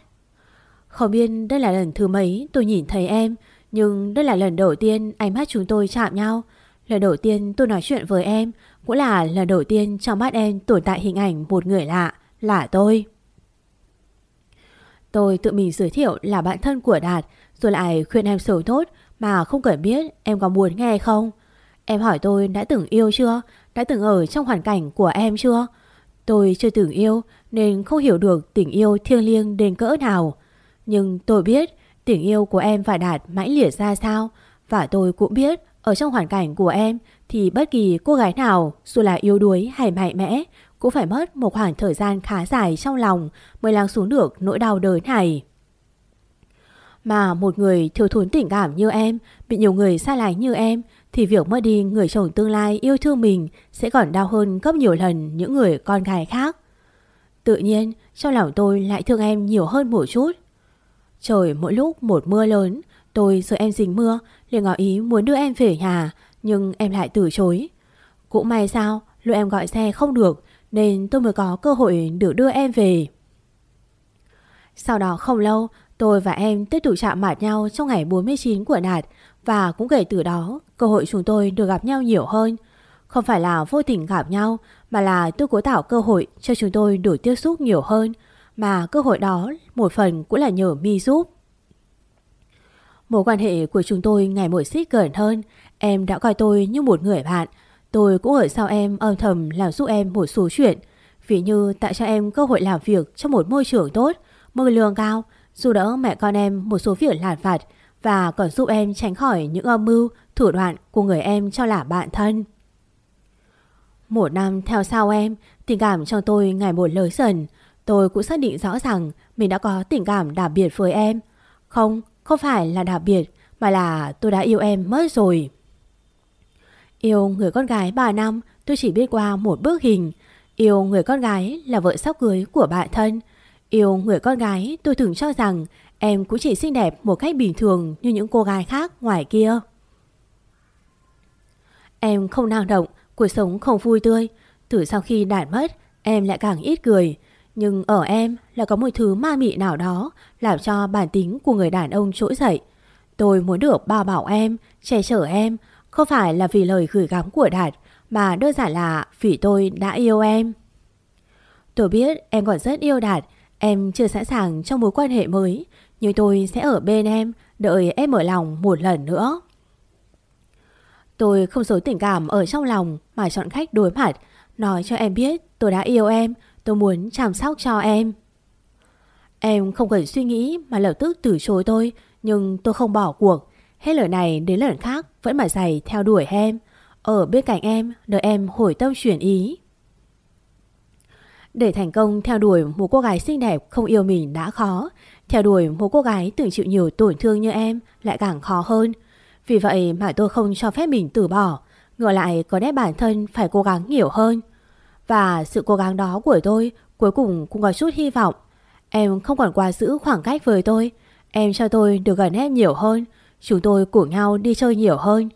Không biết đây là lần thứ mấy tôi nhìn thấy em, nhưng đây là lần đầu tiên ánh mắt chúng tôi chạm nhau. Lần đầu tiên tôi nói chuyện với em, cũng là lần đầu tiên trong mắt em tồn tại hình ảnh một người lạ, là tôi. Tôi tự mình giới thiệu là bạn thân của Đạt, rồi lại khuyên em xấu tốt mà không cần biết em có muốn nghe không. Em hỏi tôi đã từng yêu chưa, đã từng ở trong hoàn cảnh của em chưa? Tôi chưa từng yêu nên không hiểu được tình yêu thiêng liêng đến cỡ nào. Nhưng tôi biết tình yêu của em và Đạt mãi liệt ra sao và tôi cũng biết ở trong hoàn cảnh của em thì bất kỳ cô gái nào dù là yếu đuối hay mạnh mẽ cũng phải mất một khoảng thời gian khá dài trong lòng mới lắng xuống được nỗi đau đớn này. Mà một người thiếu thốn tình cảm như em, bị nhiều người xa lánh như em thì việc mất đi người chồng tương lai yêu thương mình sẽ còn đau hơn gấp nhiều lần những người con gái khác. Tự nhiên, trong lòng tôi lại thương em nhiều hơn một chút. Trời mỗi lúc một mưa lớn, tôi sợ em dính mưa, liền ngỏ ý muốn đưa em về nhà, nhưng em lại từ chối. Cũng may sao, lúc em gọi xe không được, nên tôi mới có cơ hội được đưa em về. Sau đó không lâu, tôi và em tiếp tục chạm mặt nhau trong ngày 49 của Đạt và cũng kể từ đó, cơ hội chúng tôi được gặp nhau nhiều hơn. Không phải là vô tình gặp nhau, mà là tôi cố tạo cơ hội cho chúng tôi được tiếp xúc nhiều hơn, mà cơ hội đó một phần cũng là nhờ mi giúp. Mối quan hệ của chúng tôi ngày một xích gần hơn, Em đã coi tôi như một người bạn Tôi cũng ở sau em âm thầm làm giúp em một số chuyện Ví như tạo cho em cơ hội làm việc trong một môi trường tốt Mức lương cao dù đỡ mẹ con em một số việc lạt vặt Và còn giúp em tránh khỏi những âm mưu Thủ đoạn của người em cho là bạn thân Một năm theo sau em Tình cảm trong tôi ngày một lớn dần Tôi cũng xác định rõ rằng Mình đã có tình cảm đặc biệt với em Không, không phải là đặc biệt Mà là tôi đã yêu em mất rồi Yêu người con gái 3 năm tôi chỉ biết qua một bức hình. Yêu người con gái là vợ sắp cưới của bạn thân. Yêu người con gái tôi thường cho rằng em cũng chỉ xinh đẹp một cách bình thường như những cô gái khác ngoài kia. Em không năng động, cuộc sống không vui tươi. Từ sau khi đạt mất, em lại càng ít cười. Nhưng ở em là có một thứ ma mị nào đó làm cho bản tính của người đàn ông trỗi dậy. Tôi muốn được bao bảo em, che chở em, không phải là vì lời gửi gắm của Đạt Mà đơn giản là vì tôi đã yêu em Tôi biết em còn rất yêu Đạt, em chưa sẵn sàng trong mối quan hệ mới, nhưng tôi sẽ ở bên em, đợi em mở lòng một lần nữa. Tôi không giấu tình cảm ở trong lòng mà chọn khách đối mặt, nói cho em biết tôi đã yêu em, tôi muốn chăm sóc cho em. Em không cần suy nghĩ mà lập tức từ chối tôi, nhưng tôi không bỏ cuộc. Hết lời này đến lần khác vẫn mà dày theo đuổi em. Ở bên cạnh em, đợi em hồi tâm chuyển ý. Để thành công, theo đuổi một cô gái xinh đẹp không yêu mình đã khó. Theo đuổi một cô gái từng chịu nhiều tổn thương như em lại càng khó hơn. Vì vậy mà tôi không cho phép mình từ bỏ. Ngược lại có nét bản thân phải cố gắng nhiều hơn. Và sự cố gắng đó của tôi cuối cùng cũng có chút hy vọng. Em không còn quá giữ khoảng cách với tôi. Em cho tôi được gần em nhiều hơn. Chúng tôi cùng nhau đi chơi nhiều hơn.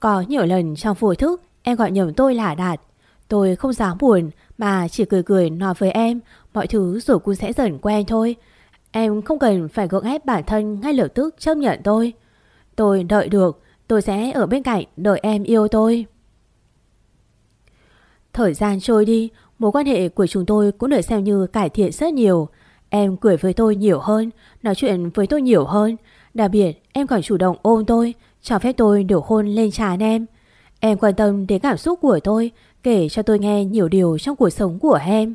Có nhiều lần trong vô thức, em gọi nhầm tôi là Đạt. Tôi không dám buồn mà chỉ cười cười nói với em mọi thứ rồi cũng sẽ dần quen thôi. Em không cần phải gượng ép bản thân ngay lập tức chấp nhận tôi. Tôi đợi được, tôi sẽ ở bên cạnh đợi em yêu tôi. Thời gian trôi đi, mối quan hệ của chúng tôi cũng được xem như cải thiện rất nhiều. Em cười với tôi nhiều hơn, nói chuyện với tôi nhiều hơn. Đặc biệt, em còn chủ động ôm tôi, cho phép tôi được hôn lên trán em. Em quan tâm đến cảm xúc của tôi, kể cho tôi nghe nhiều điều trong cuộc sống của em.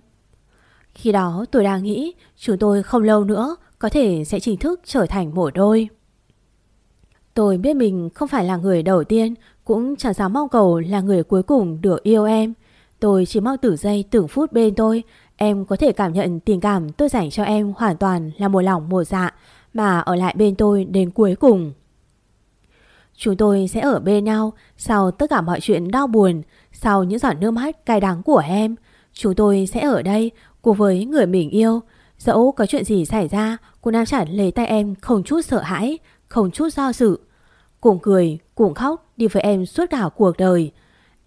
Khi đó tôi đang nghĩ chúng tôi không lâu nữa có thể sẽ chính thức trở thành một đôi. Tôi biết mình không phải là người đầu tiên, cũng chẳng dám mong cầu là người cuối cùng được yêu em. Tôi chỉ mong từ giây từng phút bên tôi, em có thể cảm nhận tình cảm tôi dành cho em hoàn toàn là một lòng một dạ, mà ở lại bên tôi đến cuối cùng. Chúng tôi sẽ ở bên nhau sau tất cả mọi chuyện đau buồn, sau những giọt nước mắt cay đắng của em. Chúng tôi sẽ ở đây cùng với người mình yêu. Dẫu có chuyện gì xảy ra, cô Nam Chản lấy tay em không chút sợ hãi, không chút do dự. Cùng cười, cùng khóc đi với em suốt cả cuộc đời.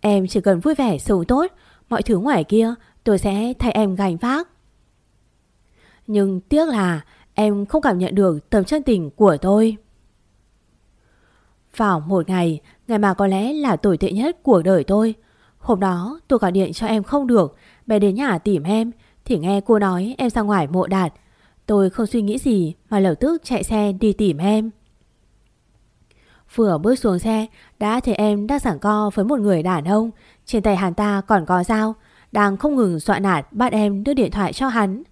Em chỉ cần vui vẻ sống tốt, mọi thứ ngoài kia tôi sẽ thay em gánh vác. Nhưng tiếc là em không cảm nhận được tầm chân tình của tôi. Vào một ngày, ngày mà có lẽ là tồi tệ nhất của đời tôi. Hôm đó tôi gọi điện cho em không được, bé đến nhà tìm em, thì nghe cô nói em ra ngoài mộ đạt. Tôi không suy nghĩ gì mà lập tức chạy xe đi tìm em. Vừa bước xuống xe, đã thấy em đang giảng co với một người đàn ông. Trên tay hắn ta còn có dao, đang không ngừng dọa nạt bắt em đưa điện thoại cho hắn.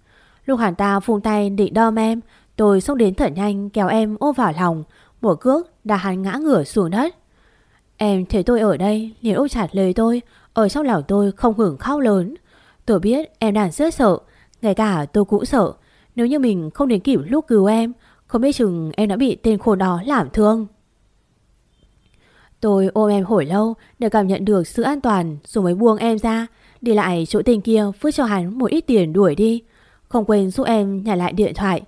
Lúc hắn ta phung tay định đâm em, tôi xông đến thở nhanh kéo em ôm vào lòng, một cước đã hắn ngã ngửa xuống đất. Em thấy tôi ở đây liền ôm chặt lời tôi, ở trong lòng tôi không hưởng khóc lớn. Tôi biết em đang rất sợ, ngay cả tôi cũng sợ. Nếu như mình không đến kịp lúc cứu em, không biết chừng em đã bị tên khốn đó làm thương. Tôi ôm em hồi lâu để cảm nhận được sự an toàn rồi mới buông em ra. Đi lại chỗ tên kia vứt cho hắn một ít tiền đuổi đi. Không quên giúp em nhặt lại điện thoại.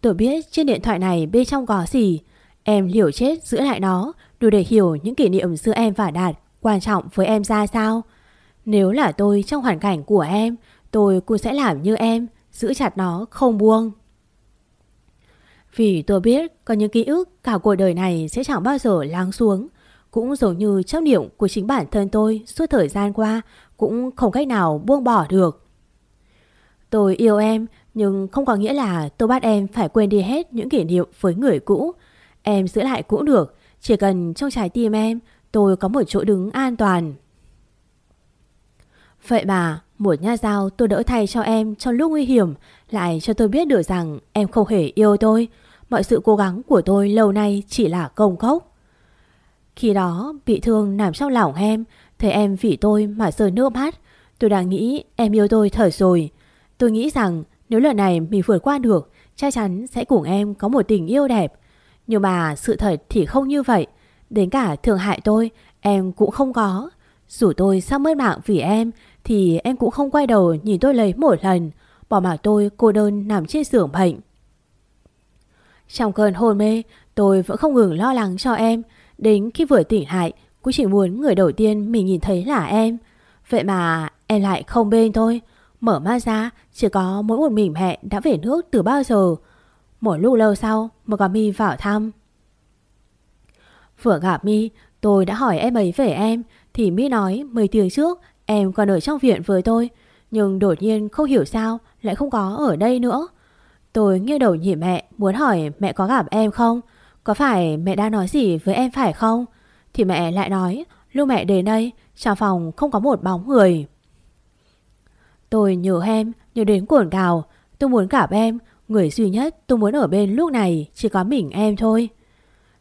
Tôi biết trên điện thoại này bên trong có gì. Em liều chết giữ lại nó đủ để hiểu những kỷ niệm giữa em và Đạt quan trọng với em ra sao. Nếu là tôi trong hoàn cảnh của em, tôi cũng sẽ làm như em, giữ chặt nó không buông. Vì tôi biết có những ký ức cả cuộc đời này sẽ chẳng bao giờ lắng xuống. Cũng giống như trong niệm của chính bản thân tôi suốt thời gian qua cũng không cách nào buông bỏ được. Tôi yêu em nhưng không có nghĩa là tôi bắt em phải quên đi hết những kỷ niệm với người cũ. Em giữ lại cũng được, chỉ cần trong trái tim em tôi có một chỗ đứng an toàn. Vậy mà, một nha dao tôi đỡ thay cho em trong lúc nguy hiểm lại cho tôi biết được rằng em không hề yêu tôi. Mọi sự cố gắng của tôi lâu nay chỉ là công cốc. Khi đó, bị thương nằm trong lòng em, thấy em vì tôi mà rơi nước mắt. Tôi đang nghĩ em yêu tôi thở rồi. Tôi nghĩ rằng nếu lần này mình vượt qua được, chắc chắn sẽ cùng em có một tình yêu đẹp. Nhưng mà sự thật thì không như vậy. Đến cả thương hại tôi, em cũng không có. Dù tôi sắp mất mạng vì em, thì em cũng không quay đầu nhìn tôi lấy một lần, bỏ mặc tôi cô đơn nằm trên giường bệnh. Trong cơn hôn mê, tôi vẫn không ngừng lo lắng cho em. Đến khi vừa tỉnh lại, cũng chỉ muốn người đầu tiên mình nhìn thấy là em. Vậy mà em lại không bên tôi. Mở mắt ra, chỉ có mỗi một mình mẹ đã về nước từ bao giờ. Một lúc lâu sau, một gặp mi vào thăm. Vừa gặp mi, tôi đã hỏi em ấy về em, thì mi nói 10 tiếng trước em còn ở trong viện với tôi. Nhưng đột nhiên không hiểu sao lại không có ở đây nữa. Tôi nghiêng đầu nhìn mẹ muốn hỏi mẹ có gặp em không? Có phải mẹ đã nói gì với em phải không? Thì mẹ lại nói lúc mẹ đến đây trong phòng không có một bóng người. Tôi nhớ em nhớ đến cuộn cào Tôi muốn gặp em Người duy nhất tôi muốn ở bên lúc này Chỉ có mình em thôi.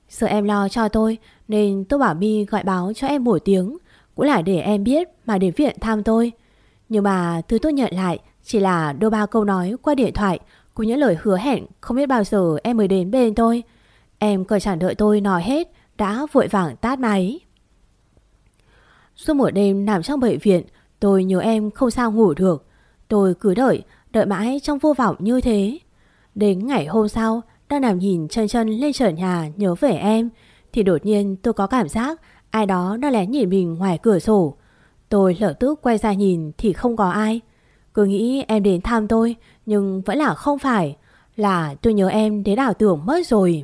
Sợ em lo cho tôi, Nên tôi bảo mi gọi báo cho em một tiếng, Cũng là để em biết mà đến viện thăm tôi. Nhưng mà thứ tôi nhận lại Chỉ là đôi ba câu nói qua điện thoại Cùng những lời hứa hẹn Không biết bao giờ em mới đến bên tôi. Em cởi chẳng đợi tôi nói hết, Đã vội vàng tát máy. Suốt một đêm nằm trong bệnh viện, Tôi nhớ em không sao ngủ được. Tôi cứ đợi Đợi mãi trong vô vọng như thế. Đến ngày hôm sau, Đang nằm nhìn chân chân lên trần nhà nhớ về em, Thì đột nhiên tôi có cảm giác Ai đó đang lén nhìn mình ngoài cửa sổ. Tôi lỡ tức quay ra nhìn Thì không có ai. Cứ nghĩ em đến thăm tôi, Nhưng vẫn là không phải, Là tôi nhớ em đến ảo tưởng mất rồi.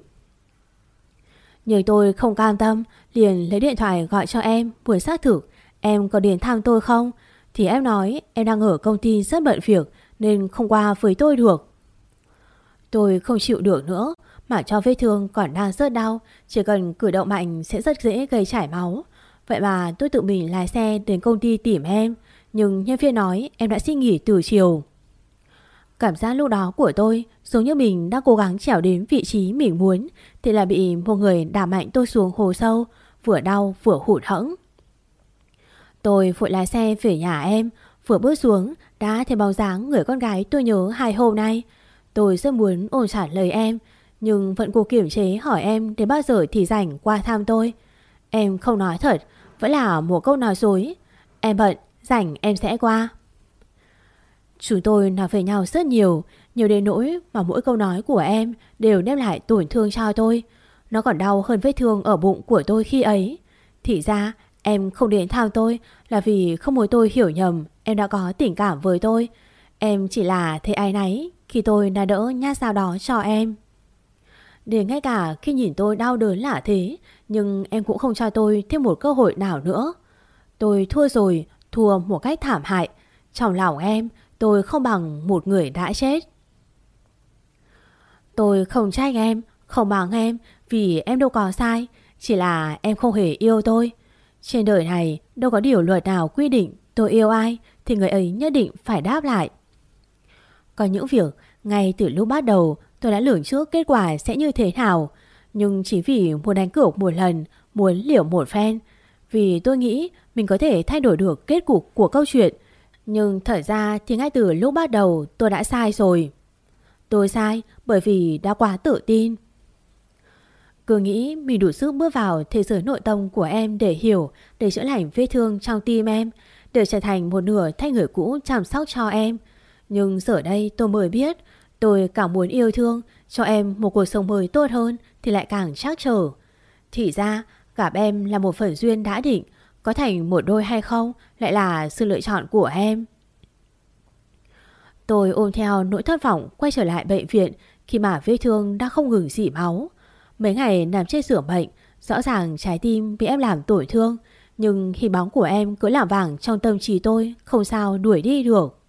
Nhưng tôi không cam tâm, Liền lấy điện thoại gọi cho em buổi xác thực Em có đến thăm tôi không. Thì em nói em đang ở công ty rất bận việc, nên không qua với tôi được. Tôi không chịu được nữa, mà cho vết thương còn đang rất đau, chỉ cần cử động mạnh sẽ rất dễ gây chảy máu. Vậy mà tôi tự mình lái xe đến công ty tìm em, nhưng nhân viên nói em đã xin nghỉ từ chiều. Cảm giác lúc đó của tôi giống như mình đang cố gắng trèo đến vị trí mình muốn thì là bị một người đả mạnh tôi xuống hồ sâu, vừa đau vừa hụt hẫng. Tôi vội lái xe về nhà em, vừa bước xuống đã thấy bóng dáng người con gái tôi nhớ hai hôm nay. Tôi rất muốn ôn trả lời em, nhưng vẫn cố kiểm chế hỏi em đến bao giờ thì rảnh qua thăm tôi. Em không nói thật, vẫn là một câu nói dối. Em bận, rảnh em sẽ qua. Chúng tôi nói về nhau rất nhiều, nhiều đến nỗi mà mỗi câu nói của em đều đem lại tổn thương cho tôi. Nó còn đau hơn vết thương ở bụng của tôi khi ấy. Thì ra em không đến thăm tôi là vì không muốn tôi hiểu nhầm Em đã có tình cảm với tôi Em chỉ là thấy ai nấy khi tôi đã đỡ nhát sao đó cho em. Để ngay cả khi nhìn tôi đau đớn lạ thế, Nhưng em cũng không cho tôi thêm một cơ hội nào nữa. Tôi thua rồi, Thua một cách thảm hại. Trong lòng em, Tôi không bằng một người đã chết. Tôi không trách em, Không bằng em Vì em đâu có sai, Chỉ là em không hề yêu tôi. Trên đời này đâu có điều luật nào quy định tôi yêu ai thì người ấy nhất định phải đáp lại. Có những việc ngay từ lúc bắt đầu tôi đã lường trước kết quả sẽ như thế nào. Nhưng chỉ vì muốn đánh cược một lần, muốn liều một phen. Vì tôi nghĩ mình có thể thay đổi được kết cục của câu chuyện. Nhưng thật ra thì ngay từ lúc bắt đầu tôi đã sai rồi. Tôi sai bởi vì đã quá tự tin. Cứ nghĩ mình đủ sức bước vào thế giới nội tâm của em để hiểu, để chữa lành vết thương trong tim em để trở thành một nửa thay người cũ chăm sóc cho em. Nhưng giờ đây tôi mới biết tôi càng muốn yêu thương cho em một cuộc sống mới tốt hơn thì lại càng chắc trở. Thì ra gặp em là một phần duyên đã định có thành một đôi hay không lại là sự lựa chọn của em. Tôi ôm theo nỗi thất vọng quay trở lại bệnh viện khi mà vết thương đã không ngừng dỉ máu. Mấy ngày nằm trên giường bệnh, rõ ràng trái tim bị em làm tổn thương nhưng hình bóng của em cứ làm vàng trong tâm trí tôi Không sao đuổi đi được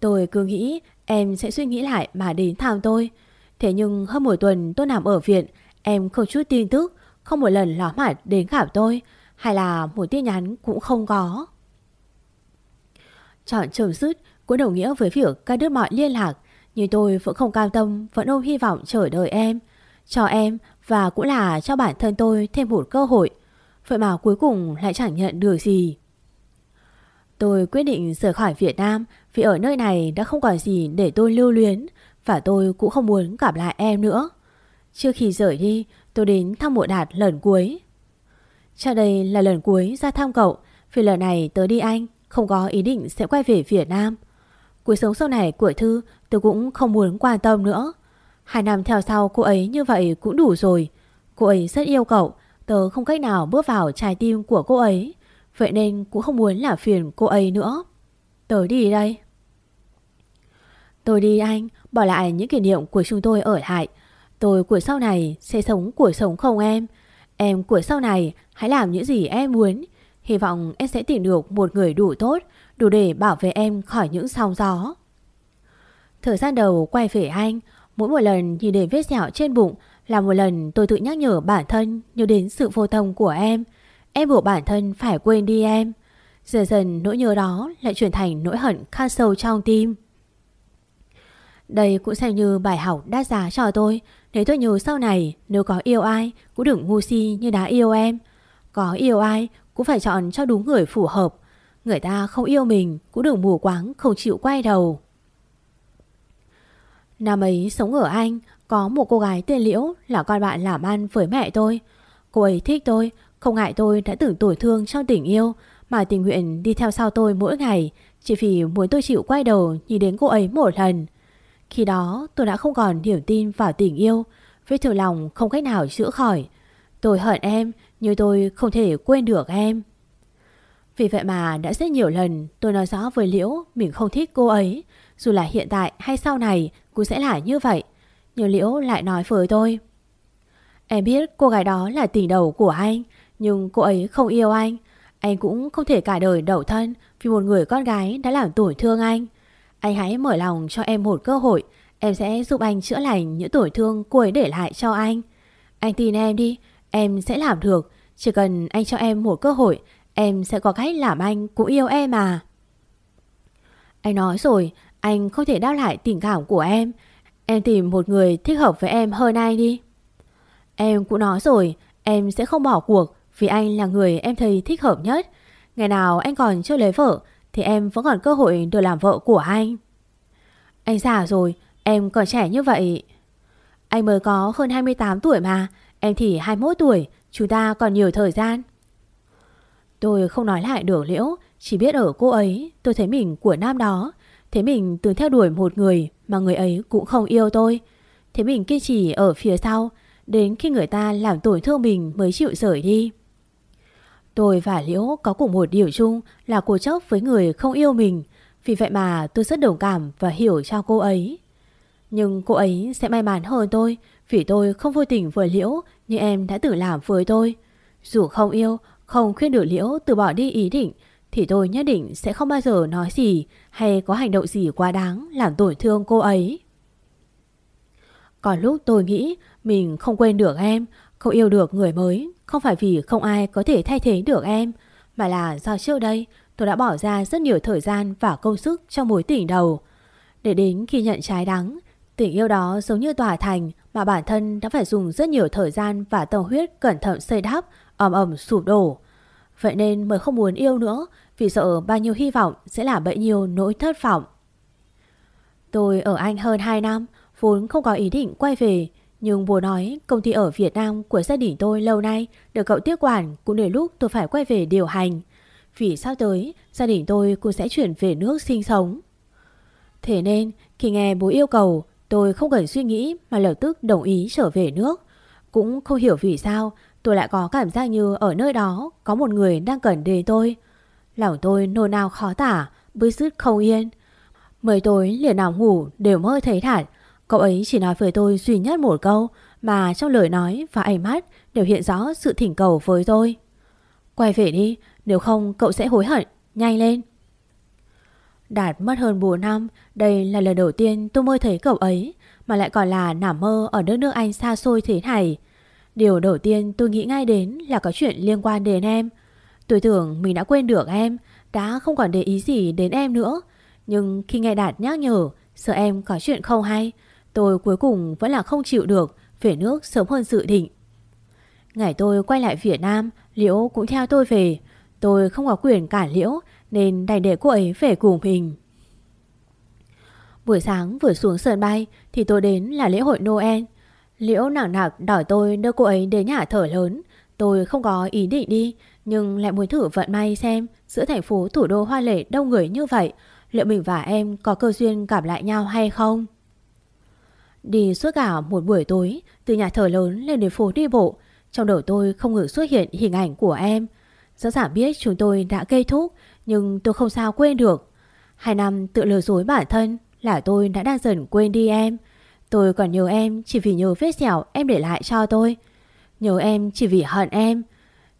Tôi cứ nghĩ em sẽ suy nghĩ lại mà đến thăm tôi. Thế nhưng hơn một tuần tôi nằm ở viện, Em không chút tin tức, Không một lần ló mặt đến gặp tôi, Hay là một tin nhắn cũng không có. Chọn trường sứt, cũng đồng nghĩa với việc cắt đứt mọi liên lạc, Nhưng tôi vẫn không cam tâm, Vẫn ôm hy vọng chờ đợi em, Cho em và cũng là cho bản thân tôi thêm một cơ hội. Vậy mà cuối cùng lại chẳng nhận được gì. Tôi quyết định rời khỏi Việt Nam vì ở nơi này đã không còn gì để tôi lưu luyến Và tôi cũng không muốn gặp lại em nữa. Trước khi rời đi, Tôi đến thăm mộ đạt lần cuối. Cho đây là lần cuối ra thăm cậu, Vì lần này tớ đi Anh, Không có ý định sẽ quay về Việt Nam. Cuộc sống sau này của Thư, Tôi cũng không muốn quan tâm nữa. Hai năm theo sau cô ấy như vậy cũng đủ rồi. Cô ấy rất yêu cậu, Tớ không cách nào bước vào trái tim của cô ấy. Vậy nên cũng không muốn làm phiền cô ấy nữa. Tớ đi đây. Tôi đi anh Bỏ lại những kỷ niệm của chúng tôi ở lại Tôi của sau này sẽ sống cuộc sống không em Em của sau này Hãy làm những gì em muốn Hy vọng em sẽ tìm được một người đủ tốt đủ để bảo vệ em khỏi những sóng gió. Thời gian đầu quay về anh, mỗi một lần nhìn đến vết sẹo trên bụng là một lần tôi tự nhắc nhở bản thân nhớ đến sự vô thông của em. Em buộc bản thân phải quên đi em. Dần dần nỗi nhớ đó lại chuyển thành nỗi hận khát sâu trong tim. Đây cũng xem như bài học đắt giá cho tôi. Nếu tôi nhớ sau này, Nếu có yêu ai, cũng đừng ngu si như đã yêu em. Có yêu ai, cũng phải chọn cho đúng người phù hợp. Người ta không yêu mình, Cũng đừng mù quáng, không chịu quay đầu. Năm ấy sống ở Anh, Có một cô gái tên Liễu Là con bạn làm ăn với mẹ tôi. Cô ấy thích tôi, Không ngại tôi đã từng tổn thương trong tình yêu, Mà tình nguyện đi theo sau tôi mỗi ngày, Chỉ vì muốn tôi chịu quay đầu Nhìn đến cô ấy một lần. Khi đó, tôi đã không còn niềm tin vào tình yêu, Vết thương lòng không cách nào chữa khỏi. Tôi hận em, Nhưng tôi không thể quên được em. Vì vậy mà đã rất nhiều lần Tôi nói rõ với Liễu Mình không thích cô ấy, Dù là hiện tại hay sau này Cũng sẽ là như vậy, Nhưng Liễu lại nói với tôi. Em biết cô gái đó là tình đầu của anh, Nhưng cô ấy không yêu anh. Anh cũng không thể cả đời đậu thân Vì một người con gái đã làm tổn thương anh. Anh hãy mở lòng cho em một cơ hội. Em sẽ giúp anh chữa lành những tổn thương cô ấy để lại cho anh. Anh tin em đi, Em sẽ làm được. Chỉ cần anh cho em một cơ hội, Em sẽ có cách làm anh cũng yêu em mà. Anh nói rồi, Anh không thể đáp lại tình cảm của em. Em tìm một người thích hợp với em hơn anh đi. Em cũng nói rồi, Em sẽ không bỏ cuộc Vì anh là người em thấy thích hợp nhất. Ngày nào anh còn chưa lấy vợ thì em vẫn còn cơ hội được làm vợ của anh. Anh già rồi, Em còn trẻ như vậy. Anh mới có hơn 28 tuổi mà, Em thì 21 tuổi Chúng ta còn nhiều thời gian. Tôi không nói lại được liễu, Chỉ biết ở cô ấy, tôi thấy mình của nam đó Thế mình từng theo đuổi một người Mà người ấy cũng không yêu tôi. Thế mình kiên trì ở phía sau, Đến khi người ta làm tổn thương mình Mới chịu rời đi. Tôi và Liễu có cùng một điều chung Là cố chấp với người không yêu mình. Vì vậy mà tôi rất đồng cảm Và hiểu cho cô ấy. Nhưng cô ấy sẽ may mắn hơn tôi Vì tôi không vô tình với Liễu Như em đã tự làm với tôi. Dù không yêu, Không khuyên được Liễu từ bỏ đi ý định, Thì tôi nhất định sẽ không bao giờ nói gì Hay có hành động gì quá đáng Làm tổn thương cô ấy. Còn lúc tôi nghĩ Mình không quên được em, Không yêu được người mới không phải vì không ai có thể thay thế được em Mà là do trước đây tôi đã bỏ ra rất nhiều thời gian và công sức trong mối tình đầu. Để đến khi nhận trái đắng, Tình yêu đó giống như tòa thành mà bản thân đã phải dùng rất nhiều thời gian và tâm huyết cẩn thận xây đắp, ầm ầm sụp đổ. Vậy nên mới không muốn yêu nữa vì sợ bao nhiêu hy vọng sẽ là bấy nhiêu nỗi thất vọng. Tôi ở Anh hơn 2 năm, vốn không có ý định quay về. Nhưng bố nói công ty ở Việt Nam của gia đình tôi lâu nay được cậu tiếp quản cũng để lúc tôi phải quay về điều hành. Vì sao tới, gia đình tôi cũng sẽ chuyển về nước sinh sống. Thế nên khi nghe bố yêu cầu Tôi không cần suy nghĩ mà lập tức đồng ý trở về nước. Cũng không hiểu vì sao tôi lại có cảm giác như ở nơi đó có một người đang cần đến tôi. Lòng tôi nôn nao khó tả, bứt rứt không yên. Mới tối liền nào ngủ đều mơ thấy Đạt. Cậu ấy chỉ nói với tôi duy nhất một câu mà trong lời nói và ánh mắt đều hiện rõ sự thỉnh cầu với tôi. Quay về đi, nếu không cậu sẽ hối hận, nhanh lên. Đạt mất hơn 4 năm, đây là lần đầu tiên tôi mơ thấy cậu ấy, mà lại còn là nằm mơ ở đất nước Anh xa xôi thế này. Điều đầu tiên tôi nghĩ ngay đến là có chuyện liên quan đến em. Tôi tưởng mình đã quên được em, đã không còn để ý gì đến em nữa. Nhưng khi nghe Đạt nhắc nhở, sợ em có chuyện không hay, tôi cuối cùng vẫn là không chịu được, về nước sớm hơn dự định. Ngày tôi quay lại Việt Nam, Liễu cũng theo tôi về. Tôi không có quyền cản Liễu nên đành để cô ấy về cùng mình. Buổi sáng vừa xuống sân bay thì tôi đến là lễ hội Noel. Liễu nặng nặc đòi tôi đưa cô ấy đến nhà thở lớn. Tôi không có ý định đi nhưng lại muốn thử vận may xem giữa thành phố thủ đô hoa lệ đông người như vậy liệu mình và em có cơ duyên gặp lại nhau hay không. Đi suốt cả một buổi tối, từ nhà thờ lớn lên đến phố đi bộ trong đầu tôi không ngừng xuất hiện hình ảnh của em. Rõ ràng biết chúng tôi đã gây thúc, nhưng tôi không sao quên được Hai năm tự lừa dối bản thân Là tôi đã đang dần quên đi em Tôi còn nhớ em chỉ vì nhớ vết sẹo em để lại cho tôi Nhớ em chỉ vì hận em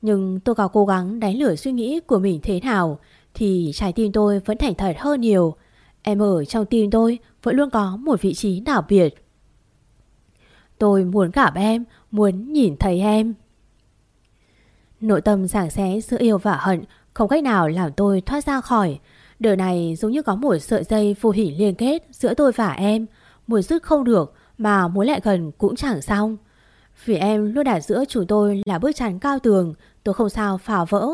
Nhưng tôi có cố gắng đánh lửa suy nghĩ của mình thế nào thì trái tim tôi vẫn thành thật hơn nhiều. Em ở trong tim tôi vẫn luôn có một vị trí đặc biệt. Tôi muốn gặp em, muốn nhìn thấy em. Nội tâm giảng xé giữa yêu và hận không cách nào làm tôi thoát ra khỏi. Đời này giống như có một sợi dây phù hỉ liên kết giữa tôi và em. Muốn dứt không được mà muốn lại gần cũng chẳng xong. Vì em luôn đặt giữa chúng tôi là bức chắn cao tường, tôi không sao phá vỡ.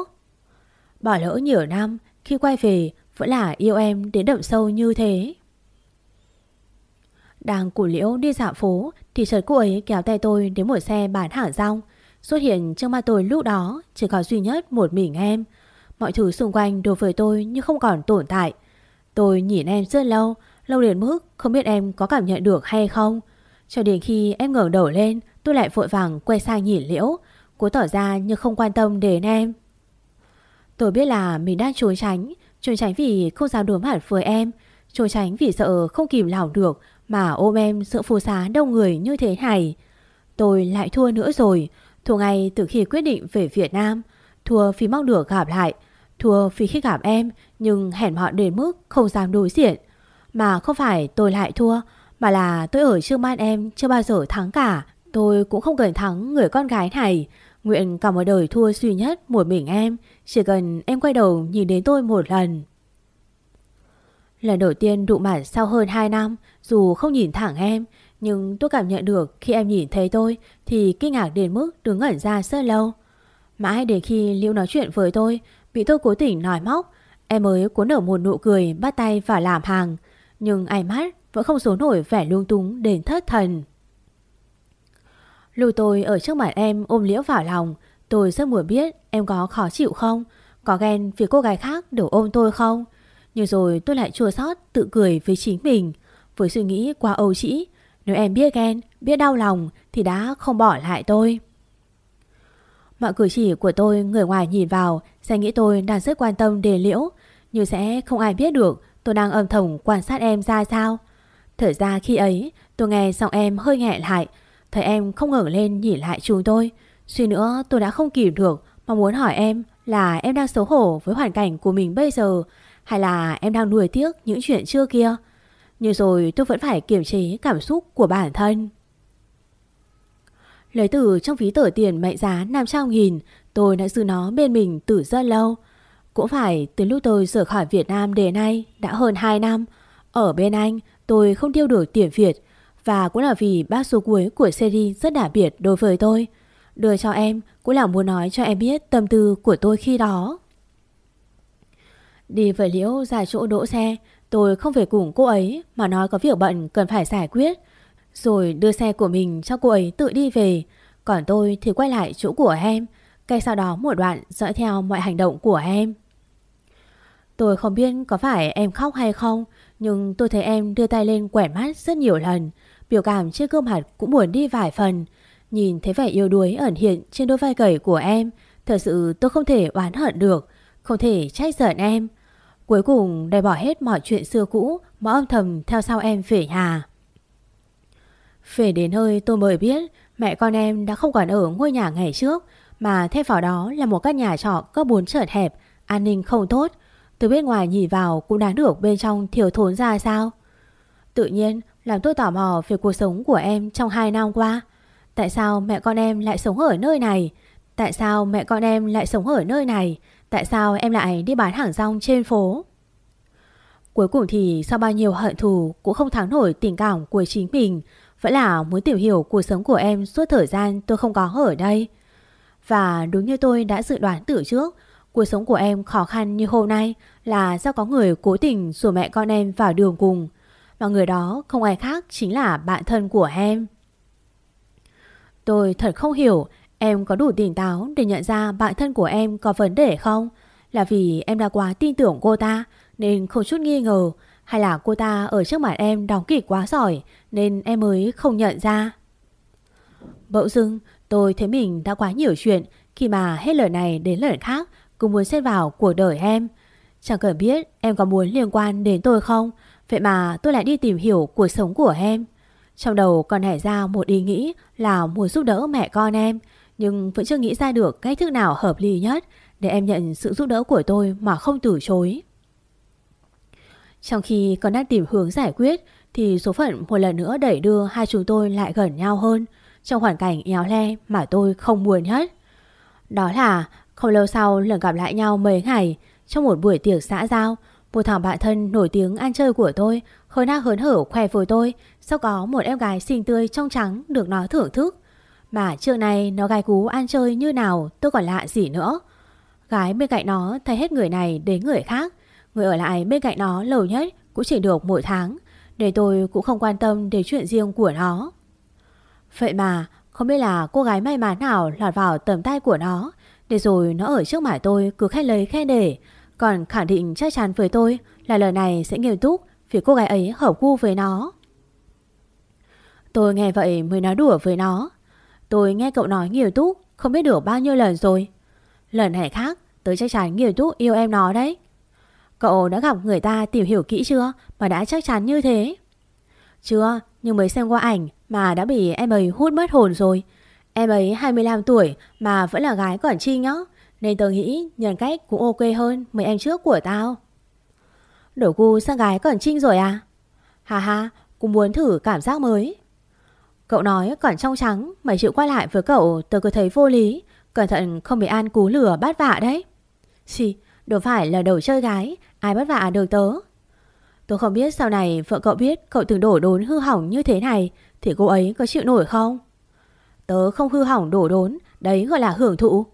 Bỏ lỡ nhiều năm, khi quay về vẫn là yêu em đến đậm sâu như thế. Đang củ liễu đi dạo phố thì chợt cô ấy kéo tay tôi đến một xe bán hàng rong. Xuất hiện trước mặt tôi lúc đó chỉ có duy nhất một mình em. Mọi thứ xung quanh đối với tôi như không còn tồn tại. Tôi nhìn em rất lâu, lâu đến mức không biết em có cảm nhận được hay không. Cho đến khi em ngẩng đầu lên, tôi lại vội vàng quay sang nhìn liễu, cố tỏ ra như không quan tâm đến em. Tôi biết là mình đang trốn tránh, trốn tránh vì không dám đối mặt với em, trốn tránh vì sợ không kìm lòng được mà ôm em sợ phù xá đông người như thế này. Tôi lại thua nữa rồi, thua ngay từ khi quyết định về Việt Nam, thua vì mong được gặp lại, thua vì khi gặp em nhưng hẹn họ đến mức không dám đối diện. Mà không phải tôi lại thua, mà là tôi ở trước mắt em chưa bao giờ thắng cả. Tôi cũng không cần thắng người con gái này. Nguyện cả một đời thua duy nhất một mình em. Chỉ cần em quay đầu nhìn đến tôi một lần. Lần đầu tiên đụng mặt sau hơn 2 năm, dù không nhìn thẳng em, nhưng tôi cảm nhận được khi em nhìn thấy tôi thì kinh ngạc đến mức đứng ngẩn ra rất lâu. Mãi đến khi Liễu nói chuyện với tôi, bị tôi cố tình nói móc, em mới cuốn nở một nụ cười bắt tay vào làm hàng. Nhưng ánh mắt vẫn không số nổi vẻ lung túng đến thất thần. Lùi tôi ở trước mặt em ôm liễu vào lòng, tôi rất muốn biết em có khó chịu không, có ghen vì cô gái khác đều ôm tôi không. Nhưng rồi tôi lại chua xót tự cười với chính mình, với suy nghĩ quá âu trĩ. Nếu em biết ghen, biết đau lòng thì đã không bỏ lại tôi. Mọi cử chỉ của tôi người ngoài nhìn vào sẽ nghĩ tôi đang rất quan tâm đề liễu, nhưng sẽ không ai biết được tôi đang âm thầm quan sát em ra sao. Thở ra khi ấy tôi nghe giọng em hơi nghẹn lại Thấy em không ngẩng lên nhìn lại chúng tôi Suy nữa tôi đã không kìm được Mà muốn hỏi em là em đang xấu hổ Với hoàn cảnh của mình bây giờ Hay là em đang nuối tiếc những chuyện chưa kia nhưng rồi tôi vẫn phải kiềm chế Cảm xúc của bản thân Lấy từ trong ví tờ tiền mệnh giá 500 nghìn Tôi đã giữ nó bên mình từ rất lâu Cũng phải từ lúc tôi rời khỏi Việt Nam đến nay Đã hơn 2 năm Ở bên anh tôi không tiêu được tiền Việt và cũng là vì bác số cuối của series rất đặc biệt đối với tôi. Đưa cho em cũng là muốn nói cho em biết tâm tư của tôi khi đó. Đi với Liễu ra chỗ đỗ xe, tôi không về cùng cô ấy mà nói có việc bận cần phải giải quyết. Rồi đưa xe của mình cho cô ấy tự đi về. Còn tôi thì quay lại chỗ của em. Cây sau đó một đoạn dõi theo mọi hành động của em. Tôi không biết có phải em khóc hay không, nhưng tôi thấy em đưa tay lên quẹt mắt rất nhiều lần. Biểu cảm trên gương mặt cũng buồn đi vài phần. Nhìn thấy vẻ yêu đuối ẩn hiện trên đôi vai gầy của em, thật sự tôi không thể oán hận được, không thể trách giận em. Cuối cùng để bỏ hết mọi chuyện xưa cũ mà âm thầm theo sau em về nhà. Về đến nơi tôi mới biết mẹ con em đã không còn ở ngôi nhà ngày trước mà thay vào đó là một căn nhà trọ có bốn trợt hẹp, an ninh không tốt. Từ bên ngoài nhìn vào cũng đáng được bên trong thiếu thốn ra sao. Tự nhiên làm tôi tò mò về cuộc sống của em trong 2 năm qua. Tại sao mẹ con em lại sống ở nơi này? Tại sao mẹ con em lại sống ở nơi này? Tại sao em lại đi bán hàng rong trên phố? Cuối cùng thì sau bao nhiêu hận thù cũng không thắng nổi tình cảm của chính mình. Vẫn là muốn tìm hiểu cuộc sống của em suốt thời gian tôi không có ở đây. Và đúng như tôi đã dự đoán từ trước, cuộc sống của em khó khăn như hôm nay là do có người cố tình rủ mẹ con em vào đường cùng. Và người đó không ai khác chính là bạn thân của em Tôi thật không hiểu Em có đủ tỉnh táo để nhận ra bạn thân của em có vấn đề không? Là vì em đã quá tin tưởng cô ta, Nên không chút nghi ngờ. Hay là cô ta ở trước mặt em đóng kịch quá giỏi, Nên em mới không nhận ra? Bỗng dưng, tôi thấy mình đã quá nhiều chuyện. Khi mà hết lời này đến lời khác Cũng muốn xét vào cuộc đời em. Chẳng cần biết em có muốn liên quan đến tôi không? Vậy mà tôi lại đi tìm hiểu cuộc sống của em. Trong đầu còn nảy ra một ý nghĩ là muốn giúp đỡ mẹ con em. Nhưng vẫn chưa nghĩ ra được cách thức nào hợp lý nhất để em nhận sự giúp đỡ của tôi mà không từ chối. Trong khi còn đang tìm hướng giải quyết, thì số phận một lần nữa đẩy đưa hai chúng tôi lại gần nhau hơn trong hoàn cảnh éo le mà tôi không muốn nhất. Đó là không lâu sau lần gặp lại nhau mấy ngày, trong một buổi tiệc xã giao, một thằng bạn thân nổi tiếng ăn chơi của tôi hớn hác hớn hở khoe với tôi, sau có một em gái xinh tươi trong trắng được nó thưởng thức. Mà trước này nó gái cú ăn chơi như nào, tôi còn lạ gì nữa. Gái bên cạnh nó thấy hết người này đến người khác. Người ở lại bên cạnh nó lâu nhất cũng chỉ được mỗi tháng. Để tôi cũng không quan tâm đến chuyện riêng của nó. Vậy mà, không biết là cô gái may mắn nào lọt vào tầm tay của nó. Để rồi nó ở trước mặt tôi cứ khen lấy khen để. Còn khẳng định chắc chắn với tôi là lời này sẽ nghiêm túc vì cô gái ấy hợp gu với nó. Tôi nghe vậy mới nói đùa với nó. Tôi nghe cậu nói nhiều túc không biết được bao nhiêu lần rồi. Lần này khác, tớ chắc chắn nhiều túc yêu em nó đấy. Cậu đã gặp người ta tìm hiểu kỹ chưa mà đã chắc chắn như thế? Chưa, nhưng mới xem qua ảnh mà đã bị em ấy hút mất hồn rồi. Em ấy 25 tuổi mà vẫn là gái còn chi nhá. Nên tôi nghĩ nhân cách cũng ok hơn mấy em trước của tao. Đổi gu sang gái còn trinh rồi à? Hà hà, cũng muốn thử cảm giác mới. Cậu nói còn trong trắng Mày chịu qua lại với cậu, Tớ cứ thấy vô lý. Cẩn thận không bị An cú lửa bắt vạ đấy. Xì, Đâu phải là đầu chơi gái. Ai bắt vạ được tớ? Tôi không biết sau này vợ cậu biết cậu từng đổ đốn hư hỏng như thế này, Thì cô ấy có chịu nổi không? Tớ không hư hỏng đổ đốn, Đấy gọi là hưởng thụ.